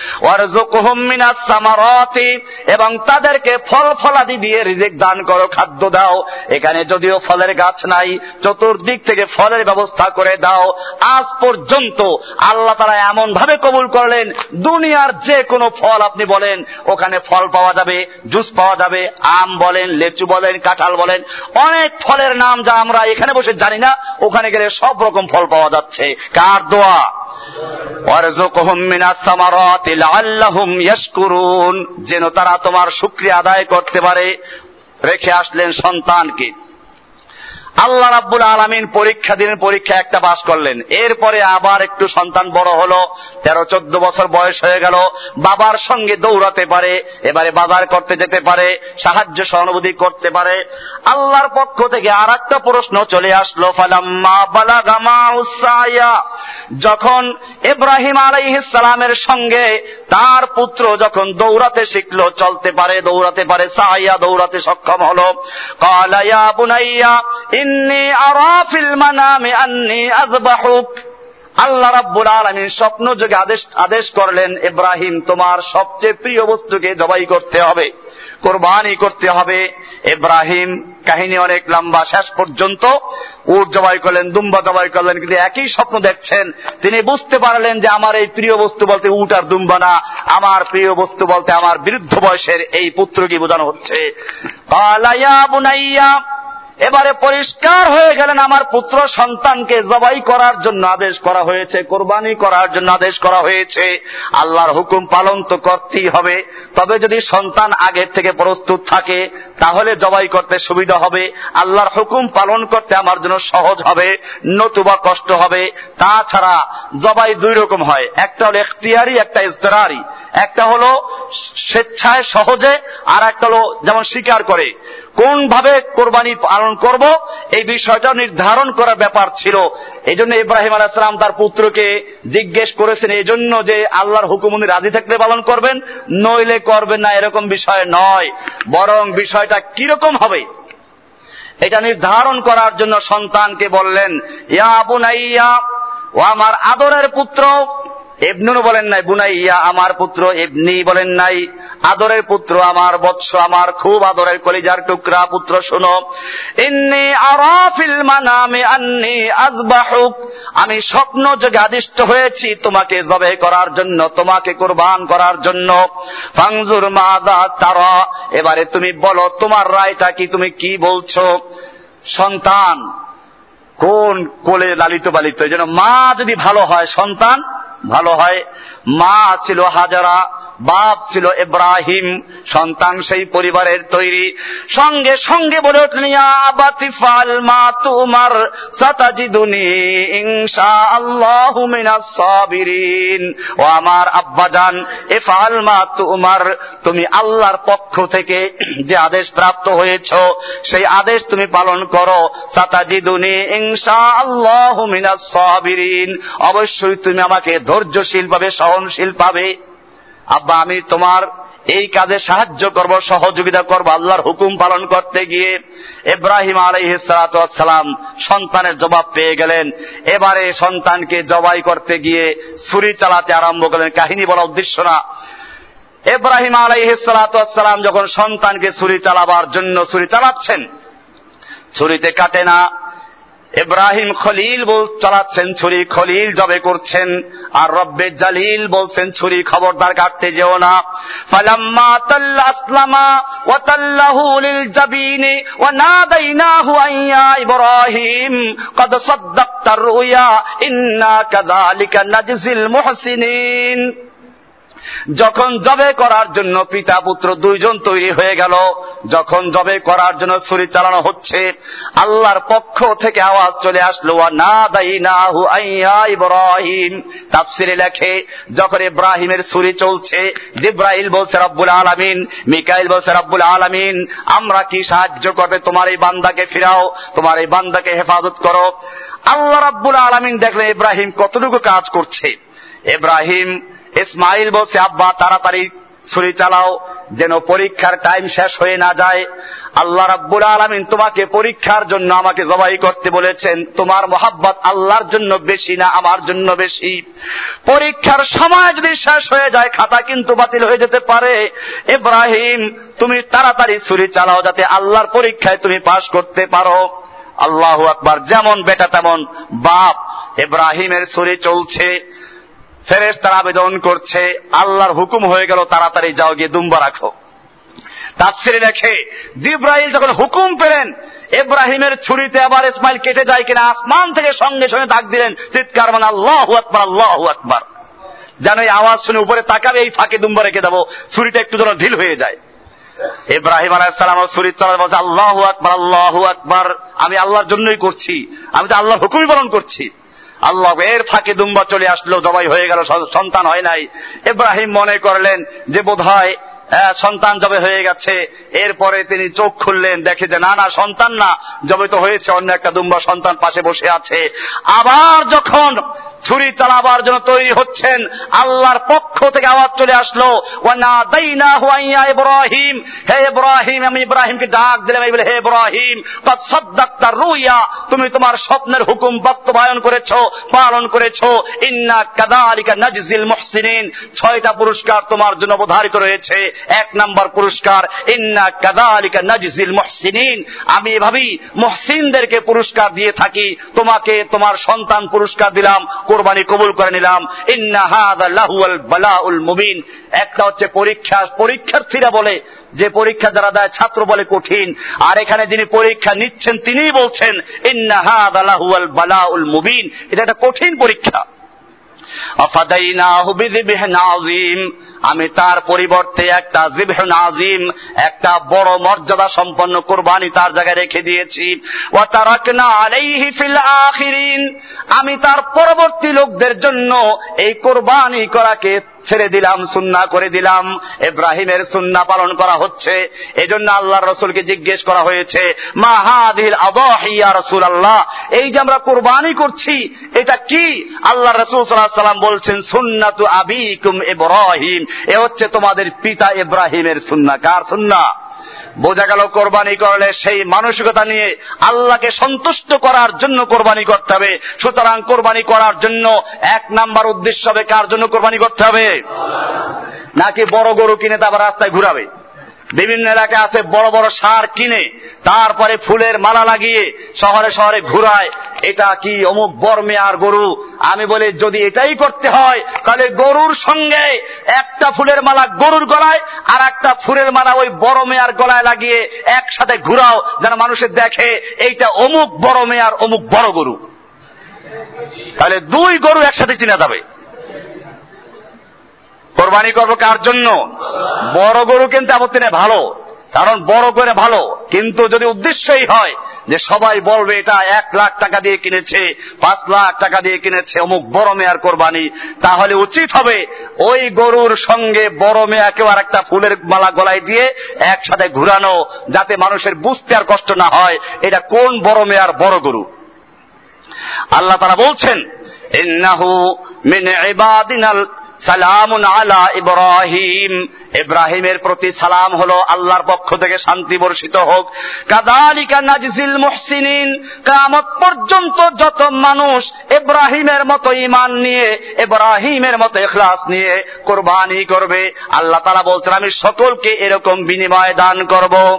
এবং তাদেরকে ফল ফলাদি দিয়ে রিজিক দান করো, খাদ্য দাও। এখানে যদিও ফলের গাছ নাই, চতুর্দিক থেকে ফলের ব্যবস্থা করে দাও। আজ পর্যন্ত আল্লাহ তারা এমন ভাবে কবুল করলেন, দুনিয়ার যে কোনো ফল আপনি বলেন, ওখানে ফল পাওয়া যাবে, জুস পাওয়া যাবে, আম বলেন, লেচু বলেন, কাঁঠাল বলেন, অনেক ফলের নাম যা আমরা এখানে বসে জানি না, ওখানে গেলে সব রকম ফল পাওয়া যাচ্ছে। কার দোয়া? যেন তারা তোমার শুকরিয়া আদায় করতে পারে। রেখে আসলেন সন্তানকে। আল্লাহ রাব্বুল আলমিন পরীক্ষা দিনের পরীক্ষা একটা পাস করলেন। এরপরে আবার একটু সন্তান বড় হলো, তেরো, চোদ্দ বছর বয়স হয়ে গেল, বাবার সঙ্গে দৌড়াতে পারে, এবারে বাজার করতে যেতে পারে, সাহায্য সহানুভূতি করতে পারে। আল্লাহর পক্ষ থেকে আর একটা প্রশ্ন চলে আসলো যখন ইব্রাহিম আলাইহিসসালামের সঙ্গে তার পুত্র যখন দৌড়াতে শিখলো, চলতে পারে, দৌড়াতে পারে সাহাইয়া দৌড়াতে সক্ষম হলো কালাইয়া বুনাইয়া আল্লাহ রাব্বুল আলামিন স্বপ্ন যোগে আদেশ আদেশ করলেন, ইব্রাহিম, তোমার সবচেয়ে প্রিয় বস্তুকে জবাই করতে হবে, কোরবানি করতে হবে। ইব্রাহিম, কাহিনী অনেক লম্বা, শেষ পর্যন্ত উট জবাই করলেন, দুম্বা জবাই করলেন, কিন্তু একই স্বপ্ন দেখছেন। তিনি বুঝতে পারলেন যে আমার এই প্রিয় বস্তু বলতে উট আর দুম্বা না, আমার প্রিয় বস্তু বলতে আমার বিরুদ্ধ বয়সের এই পুত্রকে বোঝানো হচ্ছে। এবারে পরিষ্কার হয়ে গেলেন আমার পুত্র সন্তানকে জবাই করার জন্য আদেশ করা হয়েছে, কোরবানি করার জন্য আদেশ করা হয়েছে। আল্লাহর হুকুম পালন তো করতেই হবে। তবে যদি সন্তান আগের থেকে প্রস্তুত থাকে, তাহলে জবাই করতে সুবিধা হবে। আল্লাহর হুকুম পালন করতে আমার জন্য সহজ হবে, নতুবা কষ্ট হবে। তাছাড়া জবাই দুই রকম হয়। একটা হলো এখতিয়ারি, একটা ইস্তেরারি একটা হলো স্বেচ্ছায় সহজে, আর একটা হলো যেমন স্বীকার করে। কোন ভাবে কোরবানি পালন করব, এই বিষয়টা নির্ধারণ করার ব্যাপার ছিল। এই জন্য ইব্রাহিম আলাইসালাম তার পুত্রকে জিজ্ঞেস করেছেন এই জন্য যে আল্লাহর হুকুম উনি রাজি থাকলে পালন করবেন, নইলে করবেন না, এরকম বিষয় নয়। বরং বিষয়টা কীরকম হবে? এটা নির্ধারণ করার জন্য সন্তানকে বললেন, ইয়া বুনাইয়া, ও আমার আদরের পুত্র এবনুন বলেন নাই, বুনাইয়া আমার পুত্র এবনি বলেন নাই, আদরের পুত্র আমার বৎস, আমার খুব আদরের কলিজার টুকরা, পুত্র শোনো, ইন্নি আরাফিল মানামে আন্নি আজবাহুক আমি স্বপ্ন যোগে আদিষ্ট হয়েছি তোমাকে জবে করার জন্য, তোমাকে কোরবান করার জন্য। ফাংজুর মাদা তারা, এবারে তুমি বলো, তোমার রায়টা কি, তুমি কি বলছো? সন্তান, কোন কোলে লালিত পালিত এই জন্য মা যদি ভালো হয়, সন্তান ভালো হয়। মা ছিল হাজারা বাপ ছিল ইব্রাহিম, সন্তান সেই পরিবারের তৈরি। সঙ্গে সঙ্গে বলে আবাতিফাল মা তোমার ও আমার আব্বাজান তুমি আল্লাহর পক্ষ থেকে যে আদেশ প্রাপ্ত হয়েছ, সেই আদেশ তুমি পালন করো। সাতাজিদুনি ইনশা আল্লাহু মিনাস অবশ্যই তুমি আমাকে ধৈর্যশীল পাবে সহনশীল পাবে। আব্বা, আমি তোমার এই কাজে সাহায্য করব, সহযোগিতা করব, আল্লাহর হুকুম পালন করতে গিয়ে ইব্রাহিম আলাইহিসালাম সন্তানের জবাব পেয়ে গেলেন। এবারে সন্তানকে জবাই করতে গিয়ে ছুরি চালাতে আরম্ভ করলেন। কাহিনী বলা উদ্দেশ্য না। ইব্রাহিম আলাইহিসালাম যখন সন্তানকে ছুরি চালাবার জন্য ছুরি চালাচ্ছেন, ছুরিতে কাটে না। ইব্রাহিম খলিল বল, চালাচ্ছেন, ছুরি খলিল জবে করছেন। আর রব্বে জালিল বলছেন, ছুরি খবরদার কাটতে যেও না। ফালাম্মা তাল্লা আসলামা ওয়া তাল্লাহু লিল জাবিনি ওয়া নাদাইনাহু আইয়া ইব্রাহিম, কদ সাদ্দাকতা রুয়া, ইন্না কাযালিকা নাজিল মুহসিনিন। যখন জবে করার জন্য পিতা পুত্র দুইজন তৈরি হয়ে গেল, যখন জবে করার জন্য ছুরি চালানো হচ্ছে, আল্লাহর পক্ষ থেকে আওয়াজ চলে আসলো না দাই না হু আইয়া ইব্রাহিম। তাফসিরে লেখে, যখন ইব্রাহিমের ছুরি চলছে, জিব্রাইল বলছে, রব্বুল আলামিন। মিকাইল বলছে, রব্বুল আলামিন, আমরা কি সাহায্য করবে তোমার এই বান্দাকে ফিরাও? তোমার এই বান্দাকে হেফাজত করো। আল্লাহ রাব্বুল আলামিন দেখলেন ইব্রাহিম কতটুকু কাজ করছে। ইব্রাহিম ইসমাইল বলছে, আব্বা, তাড়াতাড়ি ছুরি চালাও, যেন পরীক্ষার টাইম শেষ হয়ে না যায়। আল্লাহ রাব্বুল আলমিন তোমাকে পরীক্ষার জন্য আমাকে জবাই করতে বলেছেন। তোমার মোহাব্বত আল্লাহর জন্য বেশি না আমার জন্য বেশি। পরীক্ষার সময় যদি শেষ হয়ে যায়, খাতা কিন্তু বাতিল হয়ে যেতে পারে। ইব্রাহিম, তুমি তাড়াতাড়ি ছুরি চালাও যাতে আল্লাহর পরীক্ষায় তুমি পাশ করতে পারো। আল্লাহ আকবার, যেমন বেটা তেমন বাপ। ইব্রাহিমের ছুরি চলছে। ফেরেস তারা আবেদন করছে, আল্লাহর হুকুম হয়ে গেল, তাড়াতাড়ি যাও গিয়ে দুম্বা রাখো। তাফসিরে লেখে জিব্রাহিম যখন হুকুম পেলেন, ইব্রাহিমের ছুরিতে আবার ইসমাইল কেটে যায় কিনা, আসমান থেকে সঙ্গে সঙ্গে ডাক দিলেন, চিৎকার মানে আল্লাহ আকবার আল্লাহ আকবার। যেন এই আওয়াজ শুনে উপরে তাকাবে, এই ফাঁকে দুম্বা রেখে দেবো, ছুরিটা একটু যেন ঢিল হয়ে যায়। ইব্রাহিম আলাইসালাম ছুরি চালা বলছে, আল্লাহ আকবার আল্লাহ আকবার, আমি আল্লাহর জন্যই করছি, আমি তো আল্লাহর হুকুমই পালন করছি। আল্লাহ এর ফাঁকে দুম্বা চলে আসলো, জবাই হয়ে গেল, সন্তান হয় নাই। ইব্রাহিম মনে করলেন যে বোধ সন্তান জবে হয়ে গেছে। এরপরে তিনি চোখ খুললেন, দেখে যে, না না, সন্তান না, জবে তো হয়েছে, অন্য একটা দুম্বা সন্তান পাশে বসে আছে। আবার যখন ছুরি চালাবার জন্য তৈরি হচ্ছেন, আল্লাহর পক্ষ থেকে আওয়াজ চলে আসলো ইব্রাহিম। হে ইব্রাহিম, আমি ইব্রাহিমকে ডাক দিলাম। এই বলে, হে ইব্রাহিম রুইয়া, তুমি তোমার স্বপ্নের হুকুম বাস্তবায়ন করেছ, পালন করেছ। ইন্না কাদালিকা নাজিল মুহসিনিন। ছয়টা পুরস্কার তোমার জন্য অবধারিত রয়েছে। এক নাম্বার পুরস্কার, ইন্না কাদালিকা নাজিল মুহসিনিন। আমি এভাবেই মুহসিনদেরকে পুরস্কার দিয়ে থাকি, তোমাকে, তোমার সন্তান পুরস্কার দিলাম, কোরবানি কবুল করে নিলাম। ইন্না হাদ লাহুয়াল বালাউল মুবিন। একটা হচ্ছে পরীক্ষা, পরীক্ষার্থীরা বলে, যে পরীক্ষা যারা দেয় ছাত্র বলে কঠিন। আর এখানে যিনি পরীক্ষা নিচ্ছেন, তিনিই বলছেন ইন্নাহাদ আলাহুয়াল বালাউল মুবিন। এটা একটা কঠিন পরীক্ষা। আমি তার পরিবর্তে একটা জিবহ নাজিম একটা বড় মর্যাদা সম্পন্ন কোরবানি তার জায়গায় রেখে দিয়েছি। আমি তার পরবর্তী লোকদের জন্য এই কোরবানি করাকে ছেড়ে দিলাম, সুন্না করে দিলাম, এব্রাহিমের সুন্না পালন করা হচ্ছে। এজন্য আল্লাহ রসুলকে জিজ্ঞেস করা হয়েছে মাহাদিল আবহিয়া রসুল আল্লাহ এই যে আমরা কোরবানি করছি, এটা কি? আল্লাহ রসুল সাল্লাহ সাল্লাম বলছেন, সুন্নাতু আবিকুম ইব্রাহিম। এ হচ্ছে তোমাদের পিতা এব্রাহিমের সুন্না। কার সুন্না? বোঝা গেল কোরবানি করলে সেই মানসিকতা নিয়ে আল্লাহকে সন্তুষ্ট করার জন্য কোরবানি করতে হবে। সুতরাং কোরবানি করার জন্য এক নাম্বার উদ্দেশ্য হবে কার জন্য কোরবানি করতে হবে? নাকি বড় গরু কিনে তারপর রাস্তায় ঘুরাবে? বিভিন্ন এলাকায় আছে বড় বড় সার কিনে, তারপরে ফুলের মালা লাগিয়ে শহরে শহরে ঘুরায়। এটা কি অমুক বর্মে আর গরু? আমি বলি, যদি এটাই করতে হয়, তাহলে গরুর সঙ্গে একটা ফুলের মালা গরুর গলায়, আর একটা ফুলের মালা ওই বড় মেয়ার গলায় লাগিয়ে একসাথে ঘুরাও, যেন মানুষের দেখে এইটা অমুক বড় মেয়ার, অমুক বড় গরু। তাহলে দুই গরু একসাথে চিনা যাবে। কোরবানি করব কার জন্য? বড় গরু কিন্তু আপত্তি নেই ভালো, কারণ বড় করে ভালো। কিন্তু যদি উদ্দেশ্যই হয় যে সবাই বলবে, এটা এক লাখ টাকা দিয়ে কিনেছে, পাঁচ লাখ টাকা দিয়ে কিনেছে, অমুক বড় মেয়ার কোরবানি, তাহলে উচিত হবে ওই গরুর সঙ্গে বড় মেয়াকেও আর একটা ফুলের মালা গলায় দিয়ে একসাথে ঘুরানো, যাতে মানুষের বুঝতে আর কষ্ট না হয় এটা কোন বড় মেয়ার বড় গরু। আল্লাহ তারা বলছেন সালামুন আলা ইব্রাহিম। ইব্রাহিমের প্রতি সালাম হলো আল্লাহর পক্ষ থেকে শান্তি বর্ষিত হোক। কাদালিকা নাজিল মুহসিনিন। কামত পর্যন্ত যত মানুষ ইব্রাহিমের মতো ইমান নিয়ে, ইব্রাহিমের মতো এখলাস নিয়ে কোরবানি করবে, আল্লাহ তারা বলছেন, আমি সকলকে এরকম বিনিময় দান করব।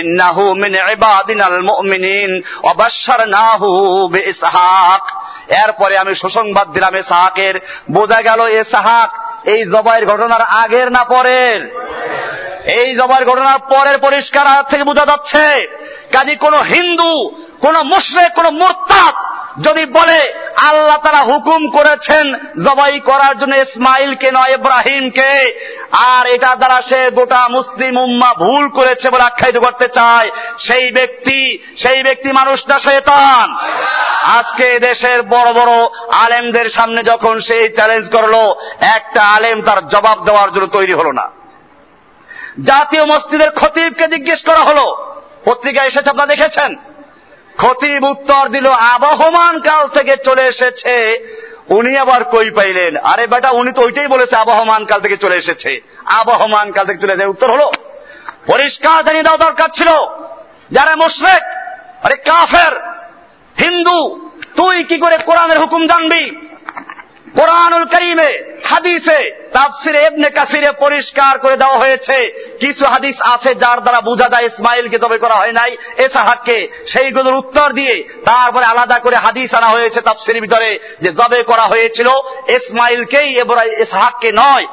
ইন্নাহু মিন ইবাদিনাল মুমিনিন ওয়াবাশশারনাহু বিইসহাক এরপরে আমি সুসংবাদ দিলাম এ সাহাকের বোঝা গেল এ সাহাক এই জবাইয়ের ঘটনার আগের না পরের? এই জবাইয়ের ঘটনার পরের পরিষ্কার থেকে বোঝা যাচ্ছে, কাজী কোন হিন্দু, কোন মুশরে কোন মোরতাদ যদি বলে, আল্লাহ তারা হুকুম করেছেন জবাই করার জন্য ইসমাইলকে নয়, ইব্রাহিমকে, আর এটা দ্বারা সে গোটা মুসলিম উম্মা ভুল করেছে বলে আখ্যায়িত করতে চায়, সেই ব্যক্তি সেই ব্যক্তি মানুষটা শয়তান। আজকে দেশের বড় বড় আলেমদের সামনে যখন সেই চ্যালেঞ্জ করল, একটা আলেম তার জবাব দেওয়ার জন্য তৈরি হলো না। জাতীয় মসজিদের খতিবকে জিজ্ঞেস করা হলো। পত্রিকা এসেছে, আপনারা দেখেছেন? খতিব উত্তর দিল, আবহমান কাল থেকে চলে এসেছে। উনি আবার কই পাইলেন? আরে বেটা, উনি তো ওইটাই বলেছে, আবহমান কাল থেকে চলে এসেছে। আবহমান কাল থেকে চলে উত্তর হলো, পরিষ্কার জানিয়ে দেওয়া দরকার ছিল, যারা মুশরেক, আরে কাফের, হিন্দু, তুই কি করে কোরআনের হুকুম জানবি? কোরআনুল করিমে, হাদিসে, তাফসিরে এবনে কাসিরে পরিষ্কার করে দেওয়া হয়েছে। কিছু হাদিস আছে যার দ্বারা বোঝা যায় ইসমাইলকে তবে করা হয় নাই, এসাহাককে। সেইগুলোর উত্তর দিয়ে তারপরে আলাদা করে হাদিস আনা হয়েছে তাফসিরের ভিতরে যে জবে করা হয়েছিল। ইসমাইলকেই এবার এসাহাককে নয়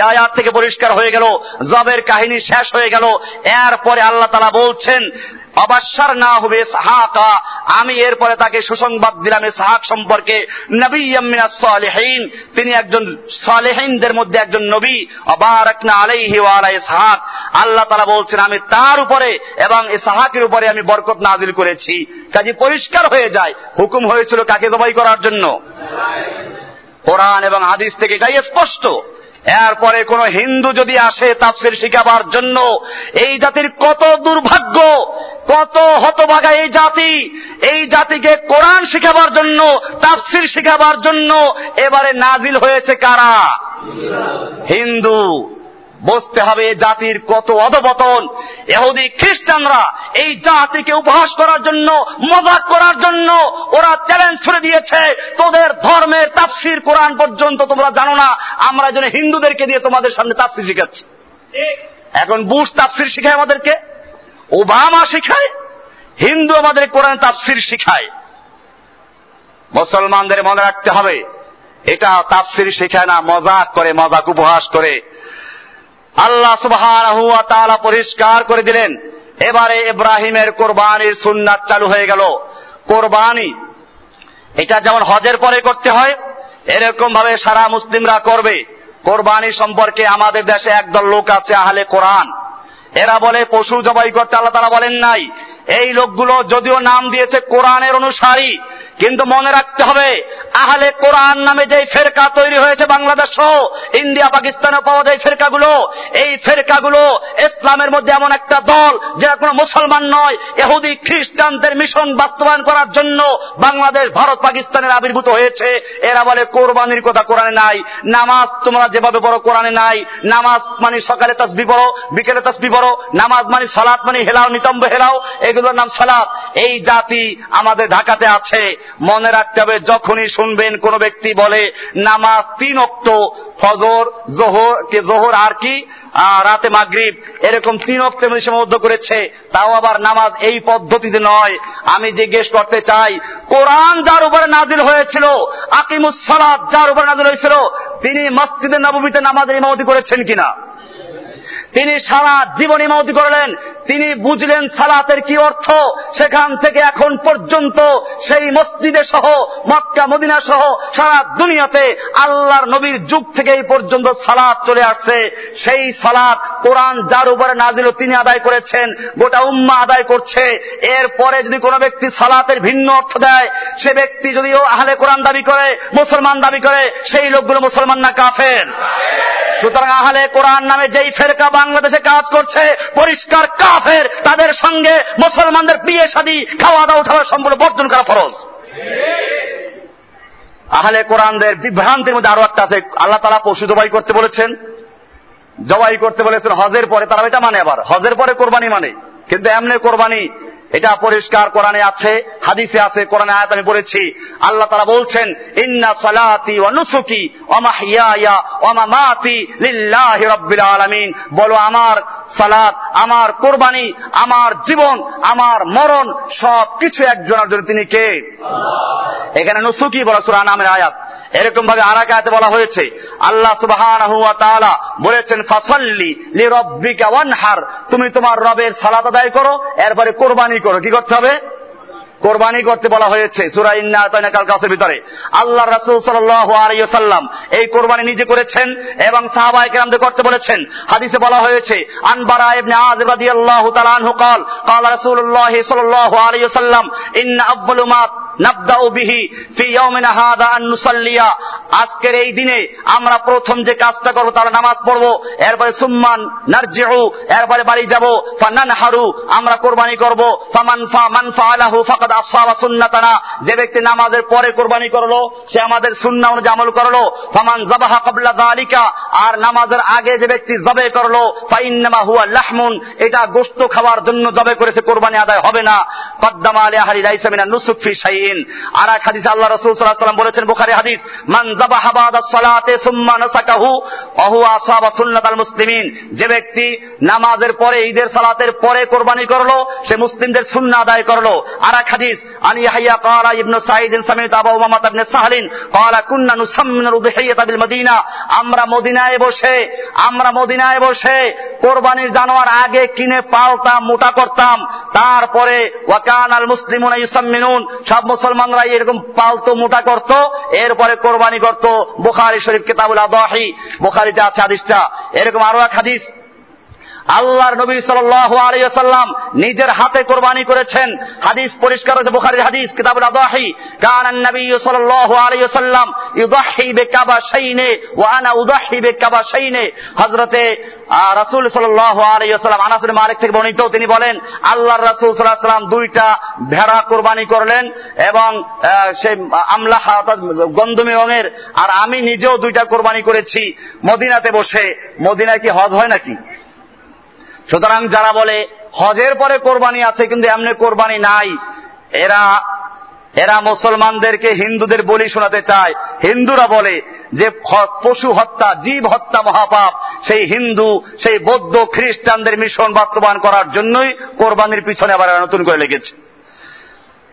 আয়াত থেকে পরিষ্কার হয়ে গেল জবের কাহিনী শেষ হয়ে গেল। এরপরে আল্লাহ তালা বলছেন অবাসার না হবে সাহাকা। আমি এরপরে তাকে সুসংবাদ দিলাম সাহাক সম্পর্কে। নবী সালেহীন। তিনি একজন সালেহীনদের মধ্যে একজন নবী। অবারাকনা আলাইহি ওয়ালা ইসহাক। আল্লাহ তারা বলছেন, আমি তার উপরে এবং ইসহাকের উপরে আমি বরকত নাজিল করেছি। কাজে পরিষ্কার হয়ে যায়। হুকুম হয়েছিল কাকে জবাই করার জন্য? কোরআন এবং হাদিস থেকে এটাই স্পষ্ট। এরপরে কোন হিন্দু যদি আসে তাফসির শিখাবার জন্য, এই জাতির কত দুর্ভাগ্য! কত হতভাগা এই জাতি। এই জাতিকে কোরআন শিখাবার জন্য তাফসির শিখাবার জন্য এবারে নাজিল হয়েছে কারা? হিন্দু। বুঝতে হবে জাতির কত অধপতন। এহুদি খ্রিস্টানরা এই জাতিকে উপহাস করার জন্য মজাক করার জন্য ওরা চ্যালেঞ্জ ছুড়ে দিয়েছে। তোদের ধর্মের তাফসির কোরআন পর্যন্ত তোমরা জানো না। আমরা যেন হিন্দুদেরকে দিয়ে তোমাদের সামনে তাফসির শিখাচ্ছি। এখন বুশ তাফসির শিখায় আমাদেরকে। ওবামা শিখায়, হিন্দু আমাদের কোরআন তাফসির শিখায়। মুসলমানদের মনে রাখতে হবে, এটা তাফসির শিখায় না, মজাক করে, মজাক উপহাস করে। আল্লাহ সুবহান পরিষ্কার করে দিলেন, এবারে ইব্রাহিমের কোরবানির সুন্নাত চালু হয়ে গেল। কোরবানি, এটা যেমন হজের পরে করতে হয় এরকম ভাবে সারা মুসলিমরা করবে। কোরবানি সম্পর্কে আমাদের দেশে একদল লোক আছে আহলে কোরআন। এরা বলে পশু জবাই করতে আল্লাহ তারা বলেন নাই। এই লোকগুলো যদিও নাম দিয়েছে কোরআনের অনুসারী কিন্তু মনে রাখতে হবে, আহলে কোরআন নামে যে ফেরকা তৈরি হয়েছে বাংলাদেশ ইন্ডিয়া, পাকিস্তানে পাওয়া যায় ফেরকাগুলো, এই ফেরকাগুলো ইসলামের মধ্যে এমন একটা দল যারা কোনো মুসলমান নয় এহুদি খ্রিস্টানদের মিশন বাস্তবায়ন করার জন্য বাংলাদেশ, ভারত, পাকিস্তানের আবির্ভূত হয়েছে। এরা বলে, কোরবানির কথা কোরআনে নাই, নামাজ তোমরা যেভাবে বড় কোরআনে নাই, নামাজ মানে সকালে তাসবি পড়ো, বিকেলে তাসবি পড়ো, নামাজ মানে সালাত মানে হেলাও, নিতম্ব হেলাও, এগুলোর নাম সালাত। এই জাতি আমাদের ঢাকাতে আছে মনে রাখতে হবে, যখনই শুনবেন কোন ব্যক্তি বলে নামাজ তিন অক্ত ফজর, জোহর জোহর আর কি রাতে মাগরিব, এরকম তিন মধ্যে সীমাবদ্ধ করেছে, তাও আবার নামাজ এই পদ্ধতিতে নয়। আমি জিজ্ঞেস করতে চাই, কোরআন যার উপরে নাজিল হয়েছিল, আকিমুস সালাদ যার উপরে নাজিল হয়েছিল, তিনি মসজিদে নবমীতে নামাজের ইমামতি করেছেন কিনা? তিনি সারা জীবন ইমামতি করলেন। তিনি বুঝলেন সালাতের কি অর্থ। সেখান থেকে এখন পর্যন্ত সেই মসজিদে সহ, মক্কা, মদিনা সহ সারা দুনিয়াতে আল্লাহর নবীর যুগ থেকে এই পর্যন্ত সালাত চলে আসছে। সেই সালাত কোরআন যার উপরে নাজিল তিনি আদায় করেছেন, গোটা উম্মা আদায় করছে। এরপরে যদি কোনো ব্যক্তি সালাতের ভিন্ন অর্থ দেয়, সে ব্যক্তি যদিও আহলে কোরআন দাবি করে, মুসলমান দাবি করে, সেই লোকগুলো মুসলমান না, কাফের। সুতরাং আহলে কোরআন নামে যেই ফেরকা বাংলাদেশে কাজ করছে, পরিষ্কার কাফের, তাদের সঙ্গে মুসলমানদের বিয়ে শাদী খাওয়া দাওয়া উঠাবার সম্পূর্ণ বর্জন করা ফরজ। আহলে কোরআনদের বিভ্রান্তির মধ্যে আরও একটা আছে। আল্লাহ তালা পশু জবাই করতে বলেছেন, জবাই করতে বলেছেন, হজের পরে, তারা এটা মানে আবার, হজের পরে কোরবানি মানে। কিন্তু এমনি কোরবানি এটা পরিষ্কার কোরআনে আছে হাদিসে আছে কোরআনে আয়াত আমি পড়েছি আল্লাহ তারা বলছেন ইন্না সালাতি ওয়া নুসুকি ওয়া মাহইয়ায়া ওয়া মামাতি লিল্লাহি রাব্বিল আলামিন। বলো আমার সালাত আমার কোরবানি আমার জীবন আমার মরণ সব কিছু একজনের জন্য তিনি কে? এখানে নুসুকি বলা সূরা নামের আয়াত। এরকম ভাবে আর আয়াতে বলা হয়েছে আল্লাহ সুবহানাহু ওয়া তাআলা বলেছেন ফাসাল্লি লিরাব্বিকা ওয়ানহার তুমি তোমার রবের সালাত আদায় করো এরপরে কোরবানি করো কি করতে হবে কোরবানি করতে বলা হয়েছে সুরা ইন্না তাইনা কাল কাসের ভিতরে আল্লাহ রাসূল সাল্লাল্লাহু আলাইহি ওয়াসাল্লাম এই কোরবানি নিজে করেছেন এবং সাহাবায়ে কেরামদের করতে বলেছেন হাদিসে বলা হয়েছে আনবারা ইবনে আযিব রাদিয়াল্লাহু তাআলা আনহু قال قال رسول الله صلى الله عليه وسلم ان اول ما আজকের এই দিনে আমরা প্রথম যে কাজটা করব তাহলে নামাজ পড়ব, এরপরে সুম্মান নারজিউ, এরপরে বাড়ি যাব, ফানানহারু, আমরা কোরবানি করব যে ব্যক্তি নামাজের পরে কোরবানি করল, সে আমাদের সুন্নাহ অনুযায়ী আমল করল, ফামান যাবাহা ক্বাবলা যালিকা, আর নামাজের আগে যে ব্যক্তি জবে করল, ফাইন্নামা হুয়া লাহমুন, এটা গোশত খাওয়ার জন্য জবে করেছে, কোরবানি আদায় হবে না। কদ্দামা আলী আহলি লাইসা মিনান নুসুক ফি আর এক হাদিসে আল্লাহ রাসূল বলেছেন, বুখারী হাদিস, মান সালাতে সুম্মা নাসাকাহু মুসলিমিন। যে ব্যক্তি নামাজের পরে, ঈদের সালাতের পরে কোরবানি করল, সে মুসলিমদের সুন্নাহ আদায় করল। আর এক হাদিস ইবনু সামিত ইবনে সাহলিন। বিল মদিনা। আমরা মদিনায় বসে, আমরা মদিনায় বসে কোরবানির জানোয়ার আগে কিনে পালতাম, মোটা করতাম। তারপরে ওয়াকান আল মুসলিমুন ইউসাম্মিনুন। সব মুসলমানরা এরকম পালতো, মোটা করত, এরপরে কোরবানি করত, বোখারি শরীফ কেতাবুল আদাহি, বোখারিতে আছে হাদিসটা। এরকম আরও এক হাদিস আল্লাহর নবী সাল্লাল্লাহু আলাইহি ওয়াসাল্লাম নিজের হাতে কোরবানি করেছেন। হাদিস পরিষ্কার হয়েছে, বুখারীর হাদিস, কিতাবুল আদাহি। কানান নবী সাল্লাল্লাহু আলাইহি ওয়াসাল্লাম ইউদাহি বিকাবাশাইনে ওয়া আনা উদাহি বিকাবাশাইনে। হযরতে রাসূল সাল্লাল্লাহু আলাইহি ওয়াসাল্লাম, আনাস বিন মালিক থেকে বর্ণিত, তিনি বলেন, আল্লাহর রাসূল সাল্লাল্লাহু আলাইহি ওয়াসাল্লাম দুইটা ভেড়া কোরবানি করলেন এবং সেই আমলাহ অর্থাৎ গন্ধমি রঙের, আর আমি নিজেও দুইটা কোরবানি করেছি। মদিনাতে বসে, মদিনায় কি হজ হয় নাকি? সুতরাং যারা বলে, হজের পরে কোরবানি আছে কিন্তু এমনি কোরবানি নাই, এরা এরা মুসলমানদেরকে হিন্দুদের বলি শোনাতে চায়। হিন্দুরা বলে যে পশু হত্যা, জীব হত্যা মহাপাপ, সেই হিন্দু, সেই বৌদ্ধ, খ্রিস্টানদের মিশন বাস্তবায়ন করার জন্যই কোরবানির পিছনে আবার নতুন করে লেগেছে।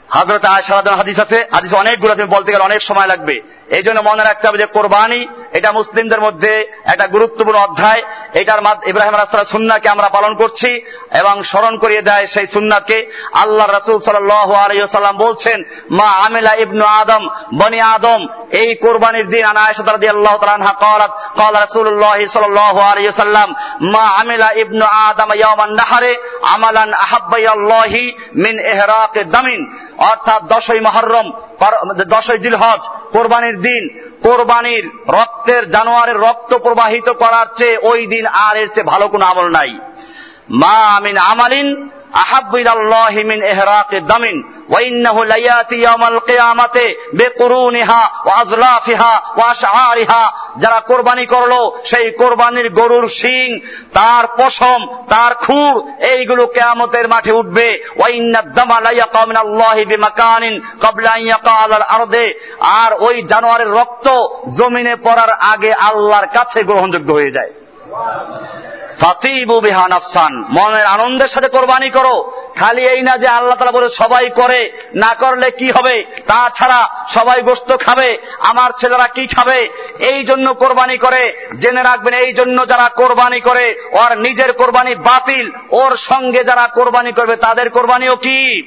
হাজরত আয়সারাদ হাদিস আছে, হাদিস অনেকগুলো আছে বলতে গেলে অনেক সময় লাগবে। এই জন্য মনে রাখতে হবে যে কোরবানি এটা মুসলিমদের মধ্যে একটা গুরুত্বপূর্ণ অধ্যায়। এটার ইব্রাহিম রাস্তার সুন্নাকে আমরা পালন করছি এবং স্মরণ করিয়ে দেয় সেই সুন্নাকে। আল্লাহ রাসুল সাল্লাম বলছেন, মা আমেলা ইবনু আদম, বনি আদম, এই কোরবানির দিন মা ইবনু আদম আমালান মিন অর্থাৎ দশই মহরম দশই দিলহজ, কোরবানির দিন কোরবানির রক্তের জানোয়ারের রক্ত প্রবাহিত করার চেয়ে ওই দিন আর এর চেয়ে ভালো কোনো আমল নাই। মা আমিন আমালিন যারা কোরবানি করল, সেই কোরবানির গরুর শিং, তার পশম, তার খুর, এইগুলো কেয়ামতের মাঠে উঠবে। আরদে। আর ওই জানোয়ারের রক্ত জমিনে পড়ার আগে আল্লাহর কাছে গ্রহণযোগ্য হয়ে যায়। মনের আনন্দের সাথে কোরবানি করো। খালি এই না যে আল্লাহ তালা বলে সবাই করে, না করলে কি হবে? তাছাড়া সবাই গোস্ত খাবে, আমার ছেলেরা কি খাবে? এই জন্য কোরবানি করে, জেনে রাখবেন, এই জন্য যারা কোরবানি করে, ওর নিজের কোরবানি বাতিল, ওর সঙ্গে যারা কোরবানি করবে, তাদের কোরবানিও কি?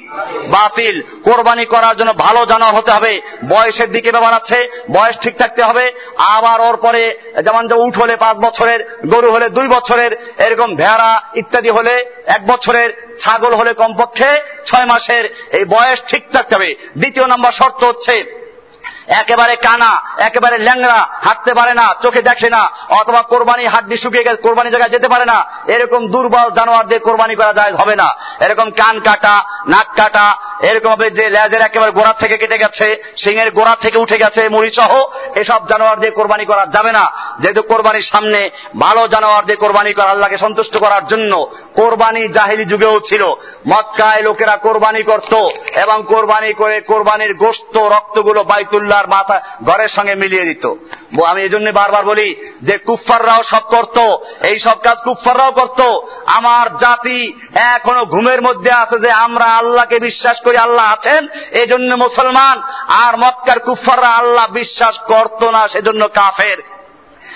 বাতিল। কোরবানি করার জন্য ভালো জানোয়ার হতে হবে, বয়সের দিকে ব্যাপার আছে, বয়স ঠিক থাকতে হবে, আবার ওর পরে, যেমন যে উঠ হলে পাঁচ বছরের, গরু হলে দুই বছরের, এরকম ভেড়া ইত্যাদি হলে এক বছরের, ছাগল হলে কমপক্ষে ছয় মাসের, এই বয়স ঠিক থাকতে হবে। দ্বিতীয় নম্বর শর্ত হচ্ছে একেবারে কানা, একেবারে ল্যাংরা হাঁটতে পারে না, চোখে দেখে না, অথবা কোরবানি হাড্ডি শুকিয়ে গেছে কোরবানি জায়গায় যেতে পারে না, এরকম দুর্বল দিয়ে কোরবানি করা যায়, হবে না। এরকম কান কাটা, নাক কাটা এরকম হবে যে লেজের একেবারে গোড়া থেকে কেটে গেছে সিংয়ের গোড়া থেকে উঠে গেছে মুড়ি সহ এসব জানোয়ার দিয়ে কোরবানি করা যাবে না। যেহেতু কোরবানির সামনে ভালো জানোয়ার দিয়ে কোরবানি করা আল্লাহকে সন্তুষ্ট করার জন্য কোরবানি জাহিলি যুগেও ছিল। মক্কায় লোকেরা কোরবানি করত এবং কোরবানি করে কোরবানির গোস্ত, রক্তগুলো বাইতুল্লাহর মাথা ঘরের সঙ্গে মিলিয়ে দিত। আমি এই জন্য বারবার বলি যে কুফাররাও সব করত, এই সব কাজ কুফাররাও করত। আমার জাতি এখনও ঘুমের মধ্যে আছে যে আমরা আল্লাহকে বিশ্বাস করি, আল্লাহ আছেন এই জন্য মুসলমান। আর মক্কার কুফাররা আল্লাহ বিশ্বাস করত না, সেজন্য কাফের।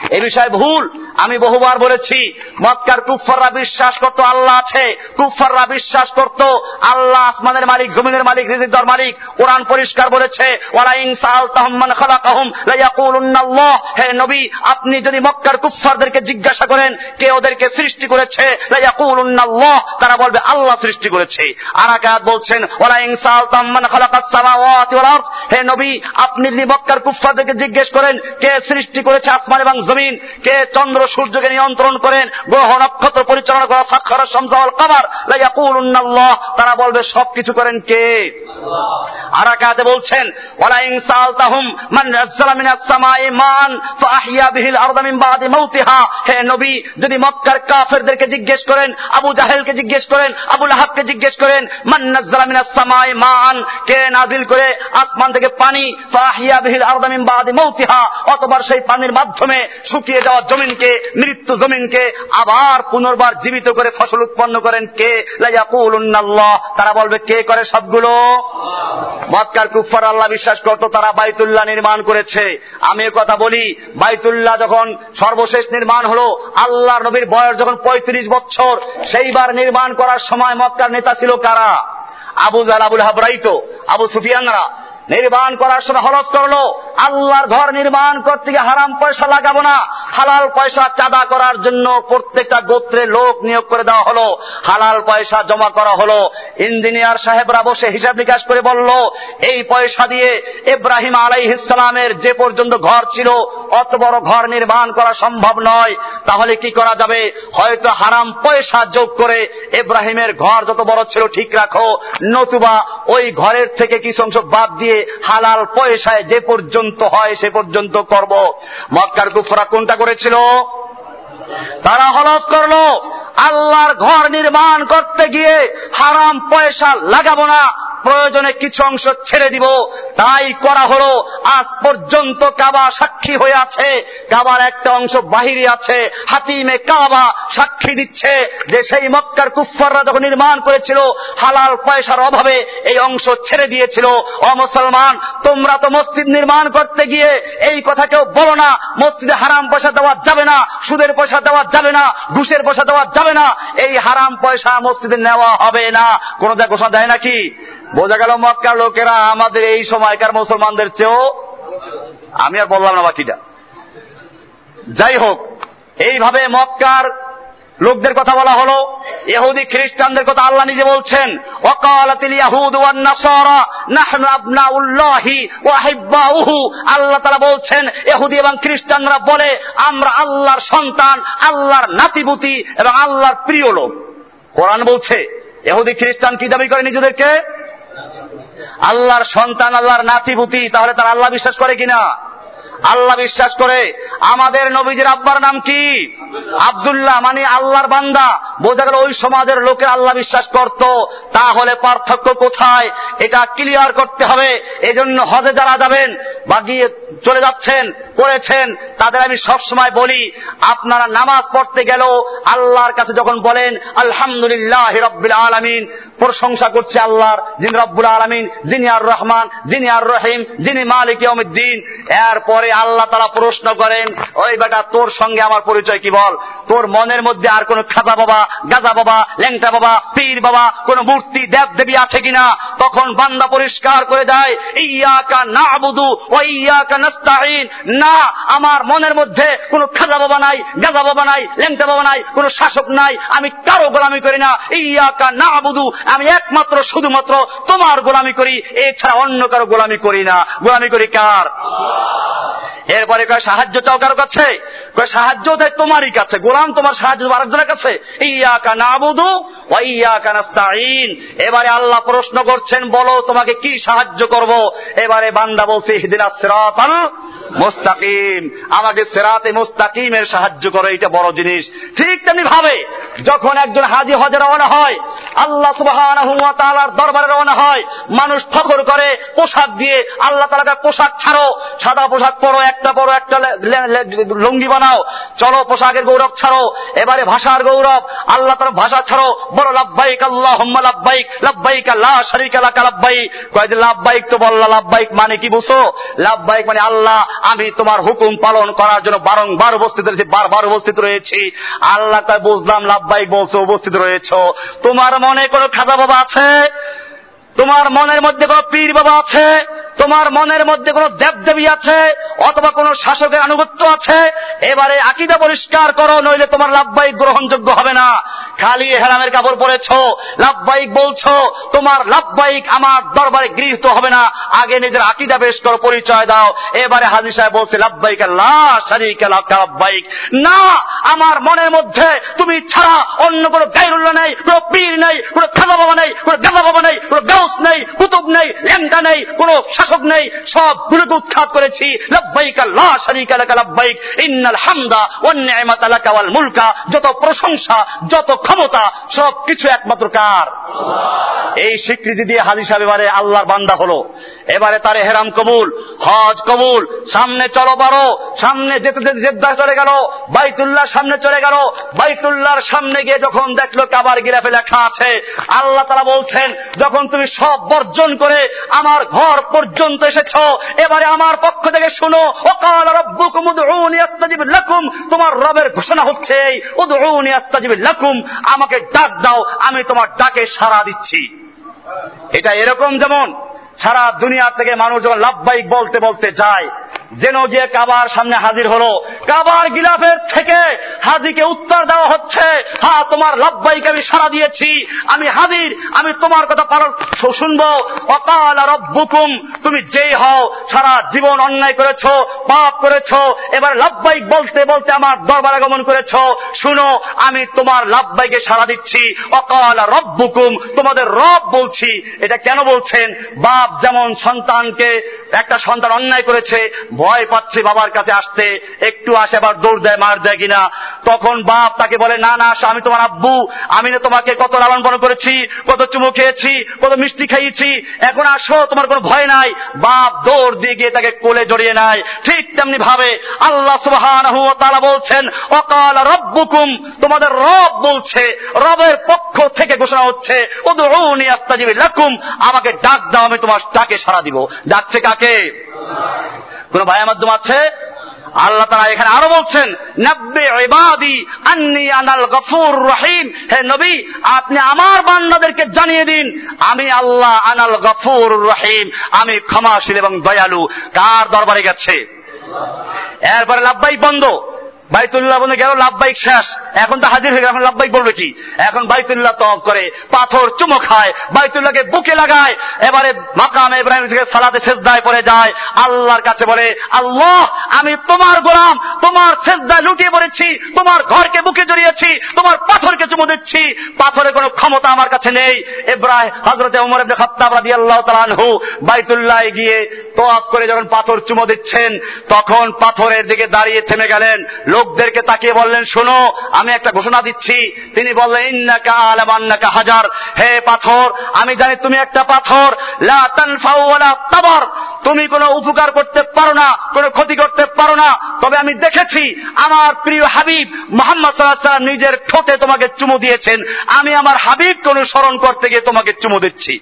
এ বিষয়ে ভুল। আমি বহুবার বলেছি, মক্কার কুফাররা বিশ্বাস করত আল্লাহ আছে কুফাররা বিশ্বাস করত আল্লাহ আসমানের মালিক, জমিনের মালিক রিজিকদার মালিক। কোরআন পরিষ্কার বলেছে, ওয়ালাইন সাল তাহমান খালাকাহুম লায়াকুলুন্নাল্লাহ। হে নবী, আপনি যদি মক্কার কুফারদেরকে জিজ্ঞাসা করেন, কে ওদেরকে সৃষ্টি করেছে? লায়াকুলুন্নাল্লাহ। তারা বলবে, আল্লাহ সৃষ্টি করেছে। আর আকাত বলছেন, ওয়ালাইন সাল তাহমান খালাকাস সামাওয়াতি ওয়াল আরদ। হে নবী, আপনি যদি মক্কার কুফারদেরকে জিজ্ঞেস করেন, কে সৃষ্টি করেছে আসমান এবং জমিন কে চন্দ্র সূর্যকে নিয়ন্ত্রণ করেন গ্রহ নক্ষত্র পরিচালনা করা সাক্ষর সমজাওয়াল কামার তারা বলবে সবকিছু করেন কে? আর আকাতে বলছেন সালতাহুম মান মিনাস সামাই মান ফাহিয়া বিহিল আরদা মিন বাদি মাউতিহা। হে নবী যদি মক্কার কাফেরদেরকে জিজ্ঞেস করেন আবু জাহেলকে জিজ্ঞেস করেন আবু লাহাবকে জিজ্ঞেস করেন মান নাযালা মিনাস সামাই মান কে নাজিল করে আসমান থেকে পানি ফাহিয়া বিহিল আরদা মিন বাদি মাউতিহা অতবার সেই পানির মাধ্যমে শুকিয়ে যাওয়া জমিনকে, মৃত্যু জমিনকে আবার পুনর্বার জীবিত করে ফসল উৎপন্ন করেন কে? তারা বলবে, কে করে সবগুলো? মক্কার কুফার আল্লাহ বিশ্বাস করত, তারা বাইতুল্লাহ নির্মাণ করেছে। আমি কথা বলি, বাইতুল্লাহ যখন সর্বশেষ নির্মাণ হলো আল্লাহ নবীর বয়স যখন পঁয়ত্রিশ বছর, সেইবার নির্মাণ করার সময় মক্কার নেতা ছিল কারা? আবু জাল আবুল হাবরাইতো আবু সুফিয়ানরা। নির্মাণ করার সময় হলফ করল। আল্লাহর ঘর নির্মাণ করতে গিয়ে হারাম পয়সা লাগাবো না। হালাল পয়সা চাঁদা করার জন্য প্রত্যেকটা গোত্রে লোক নিয়োগ করে দেওয়া হলো। হালাল পয়সা জমা করা হলো। ইঞ্জিনিয়ার সাহেবরা বসে হিসাব নিকাশ করে বলল, এই পয়সা দিয়ে ইব্রাহিম আলাইহিসালামের যে পর্যন্ত ঘর ছিল, অত বড় ঘর নির্মাণ করা সম্ভব নয়। তাহলে কি করা যাবে? হয়তো হারাম পয়সা যোগ করে ইব্রাহিমের ঘর যত বড় ছিল ঠিক রাখো। নতুবা ওই ঘরের থেকে কিছু অংশ বাদ দিয়ে হালাল পয়সায় যে পর্যন্ত হয় সে পর্যন্ত করব। মক্কার কুফরা কোনটা করেছিল? তারা হলফ করল, আল্লাহর ঘর নির্মাণ করতে গিয়ে হারাম পয়সা লাগাবো না প্রয়োজনে কিছু অংশ ছেড়ে দিব। তাই করা হলো। আজ পর্যন্ত কাবা সাক্ষী হয়ে আছে। কাবার একটা অংশ বাহিরে আছে। হাতিমে কাবা সাক্ষী দিচ্ছে যে সেই মক্কার কুফাররা যখন নির্মাণ করেছিল, হালাল পয়সার অভাবে এই অংশ ছেড়ে দিয়েছিল। অমুসলমান তোমরা তো মসজিদ নির্মাণ করতে গিয়ে এই কথা কেউ বলো না। মসজিদে হারাম পয়সা দেওয়া যাবে না, সুদের পয়সা দেওয়া যাবে না, ঘুষের পয়সা দেওয়া যাবে না। এই হারাম পয়সা মসজিদে নেওয়া হবে না। কোন যা ঘোষণা দেয় নাকি? বোঝা গেল মক্কার লোকেরা আমাদের এই সময়কার মুসলমানদের চেয়েও, আমি আর বললাম না বাকিটা। যাই হোক, এইভাবে মক্কার লোকদের কথা বলা হলো এহুদি খ্রিস্টানদের কথা আল্লাহ নিজে বলছেন আল্লাহ তারা বলছেন এহুদি এবং খ্রিস্টানরা বলে, আমরা আল্লাহর সন্তান, আল্লাহর নাতিপুতি এবং আল্লাহর প্রিয় লোক। কোরআন বলছে এহুদি খ্রিস্টান কি দাবি করে নিজেদেরকে? আল্লাহর সন্তান, আল্লাহর নাতিপুতি, তাহলে তারা আল্লাহ বিশ্বাস করে কিনা? আল্লাহ বিশ্বাস করে। আমাদের নবীজির আব্বার নাম কি? আবদুল্লাহ মানে আল্লাহর বান্দা। বোঝা গেল ওই সমাজের লোকে আল্লাহ বিশ্বাস করত। তাহলে পার্থক্য কোথায়? এটা ক্লিয়ার করতে হবে। এজন্য হজে যারা যাবেন বা গিয়ে চলে যাচ্ছেন, করেছেন, তাদের আমি সব সময় বলি, আপনারা নামাজ পড়তে গেল আল্লাহর কাছে যখন বলেন, আলহামদুলিল্লাহ রব্বিল আলমিন প্রশংসা করছে আল্লাহর, যিনি রব্বুল আলমিন, যিনি আর রহমান, যিনি আর রহিম, যিনি মালিক দিন এরপরে আল্লাহ তারা প্রশ্ন করেন, ওই বেটা, তোর সঙ্গে আমার পরিচয় কি বল? তোর মনের মধ্যে আর কোন খাজা বাবা, গাজা বাবা, ল্যাংটা বাবা, পীর বাবা, কোন মূর্তি দেব দেবী আছে কিনা? তখন বান্দা পরিষ্কার করে দেয়, ইয়াকা না আবুদু ও ইয়াকা নাস্তাইন না, আমার মনের মধ্যে কোন খাজা বাবা নাই, গাজা বাবা নাই, ল্যাংটা বাবা নাই, কোন শাসক নাই, আমি কারও গোলামি করি না। ইয়াকা না আবুদু আমি একমাত্র, শুধুমাত্র তোমার গোলামি করি, এছাড়া অন্য কারও গোলামি করি না। গোলামি করি কার? এরপরে কয়, সাহায্য চাও কারও কাছে? কয়, সাহায্য চাই তোমারই কাছে। গোলাম, তোমার সাহায্য আরেকজনের কাছে? ইয়া ইয়াকা নাবুদু ওয়াইয়াকা নাস্তাইন এবারে আল্লাহ প্রশ্ন করছেন, বলো তোমাকে কি সাহায্য করব? এবারে বান্দা বলছে, ইহদিনাস সিরাতাল মুস্তাকিম। আমাকে সেরাতে মুস্তাকিমের সাহায্য করো এটা বড় জিনিস। ঠিক তেমনি ভাবে যখন একজন হাজি হজে রওনা হয়, আল্লাহ তাআলার দরবারে রওনা হয়, মানুষ ফখর করে, পোশাক দিয়ে আল্লাহ তাআলাকে পোশাক ছাড়ো, সাদা পোশাক পরো, একটা পরো, একটা লুঙ্গি বানাও, চলো পোশাকের গৌরব ছাড়ো, এবারে ভাষার গৌরব, আল্লাহ তাআলা ভাষা ছাড়ো বড় লাভবাইক আল্লাহুম্মা লাভবাইক লাভবাইক লা শারীকা লাভবাইক তো বললা লাভবাইক মানে কি বুঝো লাভবাইক মানে আল্লাহ আমি তোমার হুকুম পালন করার জন্য বারংবার উপস্থিত রয়েছি, বারবার উপস্থিত রয়েছি। আল্লাহ তাই বুঝলাম লাভবাহিক বলছো, উপস্থিত রয়েছ। তোমার মনে কোনো খাজা বাবা আছে? তোমার মনের মধ্যে কোনো পীর বাবা আছে? তোমার মনের মধ্যে কোনো দেবদেবী আছে? অথবা কোনো শাসকের আনুগত্য আছে? এবারে আকিদা পরিষ্কার করো, নইলে তোমার লাভবাহিক গ্রহণযোগ্য হবে না। খালি হেরামের কাপড় পরেছ, লাভবাহিক বলছো, তোমার লাভবাহিক আমার দরবারে গৃহীত হবে না। আগে নিজের আকিদা বেশ করো, পরিচয় দাও। এবারে হাজি সাহেব বলছে, লাভবাহিক লাভবাহিক। না, আমার মনের মধ্যে তুমি ছাড়া অন্য কোনো গাইরুল্লাহ নেই, কোনো পীর নেই, কোনো খাজা বাবা নেই, কোনো গাজা বাবা নেই, কোনো গাউস নেই, কুতুব নেই লেঙ্কা নেই, কোন শাসক নেই, সব সবগুলোকে উৎখাত করেছি লাভবাহিক আল্লাহ শারিক আলাকা লাভবাহিক ইন্নাল হামদা অন্যায়মাত আলাকা ওয়াল মুলকা, যত প্রশংসা, যত ক্ষমতা সব কিছু একমাত্র কার? এই স্বীকৃতি দিয়ে সাহেব এবারে আল্লাহর বান্দা হলো। এবারে তার হেরাম কবুল, হজ কবুল, সামনে চলো পারো, সামনে যেতে যেতে জেদ্দা চলে গেল বাইতুল্লাহ সামনে চলে গেল, বাইতুল্লাহর সামনে গিয়ে যখন দেখল কাবার গিরাফে লেখা আছে, আল্লাহ তারা বলছেন, যখন তুমি সব বর্জন করে আমার ঘর পর্যন্ত এসেছ, এবারে আমার পক্ষ থেকে শুনো অকাল রব্বুকুম উদউনি আস্তাজিব লাকুম তোমার রবের ঘোষণা হচ্ছে এই, উদউনি আস্তাজিব লাকুম আমাকে ডাক দাও, আমি তোমার ডাকে সাড়া দিচ্ছি। এটা এরকম যেমন সারা দুনিয়া থেকে মানুষ যখন লাভবাহিক বলতে বলতে যায় যেন গিয়ে কাবার সামনে হাজির হলো। কাবার গিলাফের থেকে হাজিকে উত্তর দেওয়া হচ্ছে। হ্যাঁ তোমার লাভবাহিক আমি সারা দিয়েছি। আমি হাজির, আমি তোমার কথা পালন শুনব। অকাল রব্বুকুম, তুমি যেই হও, সারা জীবন অন্যায় করেছ, পাপ করেছ, এবার লাভবাহিক বলতে বলতে আমার দরবার আগমন করেছ। শুনো, আমি তোমার লাভবাহিকে সারা দিচ্ছি। অকাল রব্বুকুম, তোমাদের রব বলছি। এটা কেন বলছেন? বাপ যেমন সন্তানকে, একটা সন্তান অন্যায় করেছে ভয় পাচ্ছে বাবার কাছে আসতে। একটু আসে আবার দৌড় দেয়, মার দেয় কিনা। তখন বাপ তাকে বলে, না না আমি তোমার আব্বু। আমি না তোমাকে কত লালন পালন করেছি, কত চুমু খেয়েছি, কত মিষ্টি খাইয়েছি। এখন আসো, তোমার কোনো ভয় নাই। বাপ দৌড় দিয়ে গিয়ে তাকে কোলে জড়িয়ে নেয়। ঠিক তেমনি ভাবে আল্লাহ ওয়া তাআলা বলছেন, অকাল রব্বুকুম, তোমাদের রব বলছে, রবের পক্ষ থেকে ঘোষণা হচ্ছে, উদউনি আস্তাজিব লাকুম, আমাকে ডাক দাও, আমি তোমার ডাকে সাড়া দিব। ডাকছে কাকে? কোন ভাইয়ের মাধ্যম আছে? আল্লাহ তারা এখানে আরও বলছেন রহিম। হে নবী, আপনি আমার বান্দাদেরকে জানিয়ে দিন, আমি আল্লাহ আনাল গফুর রহিম। আমি ক্ষমাশীল এবং দয়ালু। কার দরবারে গেছে? এরপরে লাভবাই বন্ধ। বাইতুল্লাহ বন্ধ গেল, লাভবাইক শেষ। এখন তো হাজির হয়ে গেল, এখন লাভবাইক বলবে কি? এখন বাইতুল্লাহ তব করে, পাথর চুমো খায়, বাইতুল্লাহকে বুকে লাগায়, এবারে মাকাম ইব্রাহিম সালাতে সেজদায় পড়ে যায়। আল্লাহর কাছে বলে, আল্লাহ, আমি তোমার গোলাম, তোমার সেজদায় লুটিয়ে পড়েছি, তোমার ঘরকে বুকে জড়িয়েছি, তোমার পাথরকে চুমো দিচ্ছি। পাথরের কোনো ক্ষমতা আমার কাছে নেই। ইব্রাহিম হজরতে উমর ইবনে খাত্তাব রাদিয়াল্লাহু তাআলা আনহু বাইতুল্লাহ গিয়ে তোয়াফ করে যখন পাথর চুমো দিচ্ছেন, তখন পাথরের দিকে দাঁড়িয়ে থেমে গেলেন। লোকদেরকে তাকিয়ে বললেন, শোনো, আমি একটা ঘোষণা দিচ্ছি। তিনি বললেন, ইন্নাকা আলাম আন্নাকা হাজার। হে পাথর, আমি জানি তুমি একটা পাথর। লা তানফাউ ওয়ালা তাবার। তুমি কোনো উপকার করতে পারো না, কোনো ক্ষতি করতে পারো না। তবে আমি দেখেছি, আমার প্রিয় হাবিব মোহাম্মদ সাল্লাহ সাল্লাম নিজের ঠোঁটে তোমাকে চুমু দিয়েছেন। আমি আমার হাবিবকে অনুসরণ করতে গিয়ে তোমাকে চুমু দিচ্ছি।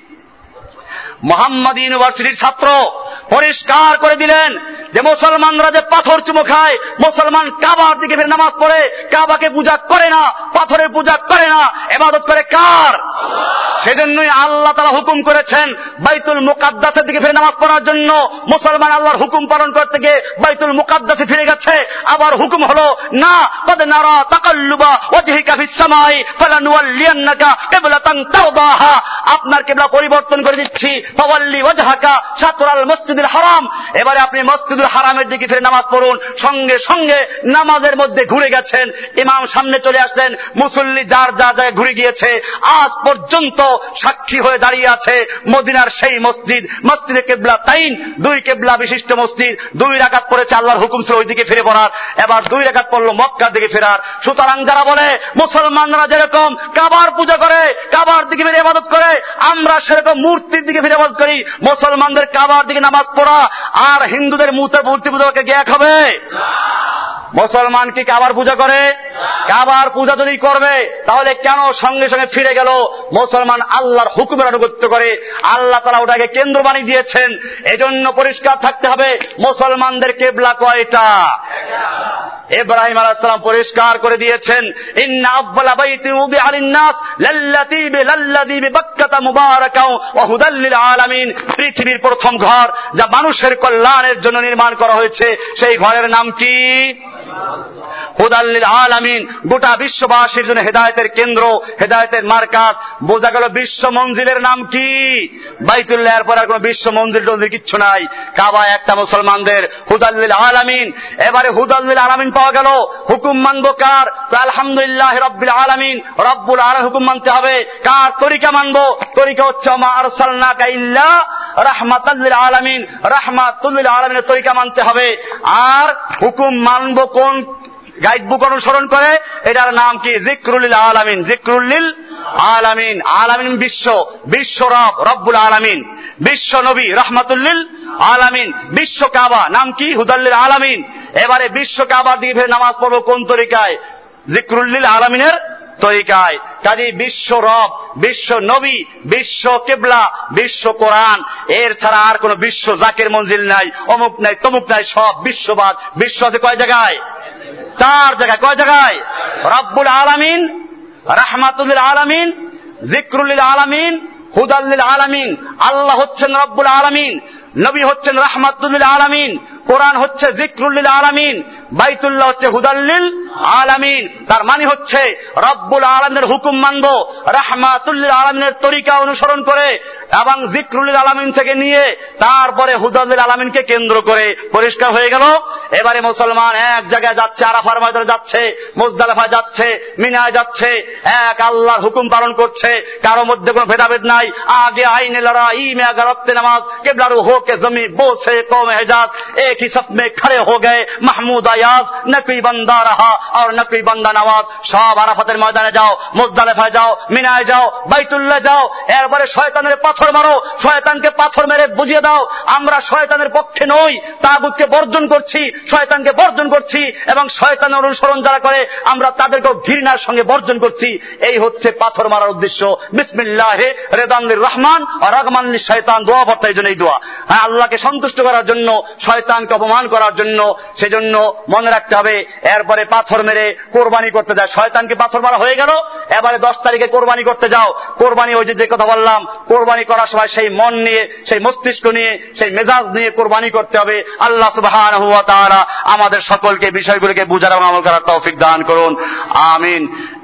মোহাম্মদ ইউনিভার্সিটির ছাত্র। পরিষ্কার করে দিলেন যে মুসলমানরা যে পাথর চুমো খায়, মুসলমান কাবার দিকে ফিরে নামাজ পড়ে, কাবাকে পূজা করে না, পাথরের পূজা করে না, এবাদত করে কার? সেজন্যই আল্লাহ তারা হুকুম করেছেন বাইতুল মুকাদ্দাসের দিকে ফিরে নামাজ পড়ার জন্য। মুসলমান আল্লাহর হুকুম পালন করতে গিয়ে বাইতুল মুকাদ্দাসে ফিরে গেছে। আবার হুকুম হলো, না, কদ নারা তাকাল্লুবা ওয়াজহিকা ফিস সামাই ফালানুওয়াল্লিয়ান্নাকা কিবলাতান তারদাহা। আপনার কিবলা পরিবর্তন করে দিচ্ছি। শাতরাল মসজিদুল হারাম। এবারে আপনি মসজিদুল হারামের দিকে ফিরে নামাজ পড়ুন, সঙ্গে সঙ্গে নামাজের মধ্যে ঘুরে গেছেন। ইমাম সামনে চলে আসলেন, মুসল্লি যার যা ঘুরে গিয়েছে, আজ পর্যন্ত সাক্ষী হয়ে দাঁড়িয়ে আছে মদিনার সেই মসজিদ, মসজিদে কেবলা তাইন, দুই কেবলা বিশিষ্ট মসজিদ, দুই রাকাত পড়েছে আল্লাহর হুকুম ছিল ওই দিকে ফিরে পড়ার। এবার দুই রাকাত পড়ল মক্কার দিকে ফেরার। সুতরাং যারা বলে, মুসলমানরা যেরকম কাবার পূজা করে, কাবার দিকে ফিরে ইবাদত করে, আমরা সেরকম মূর্তির দিকে ফিরে ইবাদত করি। মুসলমানদের কাবার দিকে নামাজ পড়া আর হিন্দুদের মুহূর্তে মূর্তি পূজাকে এক হবে? মুসলমান কি কাবার পূজা করে? কাবার পূজা যদি করবে, তাহলে কেন সঙ্গে সঙ্গে ফিরে গেল? মুসলমান আল্লাহর হুকুমের আনুগত্য করে। আল্লাহ তারা ওটাকে কেন্দ্র বানিয়ে দিয়েছেন। এজন্য পরিষ্কার থাকতে হবে, মুসলমানদের কেবলা কয়টা? ইব্রাহিম আলাইসালাম পরিষ্কার করে দিয়েছেন, ইন্না আব্বালা আলামিন পৃথিবীর প্রথম ঘর যা মানুষের কল্যাণের জন্য নির্মাণ করা হয়েছে, সেই ঘরের নাম কি? হুদাল্লিল আলামিন। গোটা বিশ্ববাসীর জন্য হেদায়তের কেন্দ্র, হেদায়তের মার্কাজ। বোঝা গেল বিশ্ব মঞ্জিলের নাম কি? বাইতুল্লাহ পর আর কোন বিশ্ব মন্দির টন্দির কিচ্ছু নাই। কাবা একটা মুসলমানদের। হুদাল্লিল আলামিন। এবারে হুদাল্লিল আলামিন পাওয়া গেল। হুকুম মানবো কার? আলহামদুলিল্লাহ রব্বিল আলামিন। রব্বুল আলা হুকুম মানতে হবে। কার? তরিকা মানবো। তরিকা হচ্ছে, মা আরসালনাকা ইল্লা রাহমাতাল্লিল আলামিন। আলামিনের তরিকা মানতে হবে। আর হুকুম মানবো কোন অনুসরণ করে, এটার নাম কি? আলামিন। আলামিন। আলামিন বিশ্ব। বিশ্ব রব, রব্বুল আলামিন। বিশ্ব নবী রহমাতুল্লিল আলামিন। বিশ্ব কাবা, নাম কি? হুদাল্লিল আলামিন। এবারে বিশ্ব দিকে ফের নামাজ পড়ব কোন তরিকায়? জিক্রুল্লিল আলামিনের তরিকায়। কাজী বিশ্ব রব, বিশ্ব নবী, বিশ্ব কেবলা, বিশ্ব কোরআন। এর ছাড়া আর কোন বিশ্ব জাকের মঞ্জিল নাই, অমুক নাই, তমুক নাই, সব বিশ্ববাদ। বিশ্ব আছে কয় জায়গায়? চার জায়গায়। কয় জায়গায়? রব্বুল আলামিন রাহমাতুল্লিল আলামিন জিক্রুল্লিল আলামিন হুদাল্লিল আলামিন। আল্লাহ হচ্ছেন রব্বুল আলামিন, নবী হচ্ছেন রাহমাতুল্লিল আলামিন। কোরআন হচ্ছে জিক্রুল্লিল আলামিন, বাইতুল্লাহ হচ্ছে হুদাল্লিল আলামিন। তার মানে হচ্ছে রব্বুল আলমের হুকুম মানব রাহমাতুল্লিল আলমিনের তরিকা অনুসরণ করে এবং জিক্রুল্লিল আলামিন থেকে নিয়ে তারপরে হুদাল্লিল আলামিনকে কেন্দ্র করে পরিষ্কার হয়ে গেল। এবারে মুসলমান এক জায়গায় যাচ্ছে, আরাফার ময়দানে যাচ্ছে মুজদালেফা যাচ্ছে, মিনায় যাচ্ছে, এক আল্লাহর হুকুম পালন করছে, কারও মধ্যে কোনো ভেদাভেদ নাই। আগে আইনে লড়াই ইমে আগে রক্তে নামাজ, কেবলারু হোকে জমি, বসে কমে হেজাজ এ एक ही सफ में खड़े हो गए महमूद अयाज न कोई बंदा रहा और न कोई बंदा नवाज সব আরাফাতের ময়দানে যাও মুজদালেফায় যাও মিনায় যাও বাইতুল্লাহ যাও এরপরে শয়তানের পাথর মারো শয়তানকে পাথর মেরে বুঝিয়ে দাও আমরা শয়তানের পক্ষে নই তাগুতকে বর্জন করছি শয়তানকে বর্জন করছি এবং শয়তানের অনুসরণ যারা করে আমরা তাদেরকেও ঘৃণার সঙ্গে বর্জন করছি এই হচ্ছে পাথর মারার উদ্দেশ্য বিসমিল্লাহ রেদানুর রহমান আর রহমানলি শয়তান দোয়া পড়তে এই জন্য এই দোয়া হ্যাঁ আল্লাহকে সন্তুষ্ট করার জন্য শয়তানকে অপমান করার জন্য, সেজন্য মনে রাখতে হবে, এরপরে পাথর মেরে কোরবানি করতে যায় শয়তানকে পাথর মারা হয়ে গেল, এবারে দশ তারিখে কোরবানি করতে যাও। কোরবানি ওই যে কথা বললাম, কোরবানি করার সময় সেই মন নিয়ে, সেই মস্তিষ্ক নিয়ে, সেই মেজাজ নিয়ে কোরবানি করতে হবে। আল্লাহ সুবাহ আমাদের সকলকে বিষয়গুলিকে বুঝার এবং আমল করার তৌফিক দান করুন। আমিন।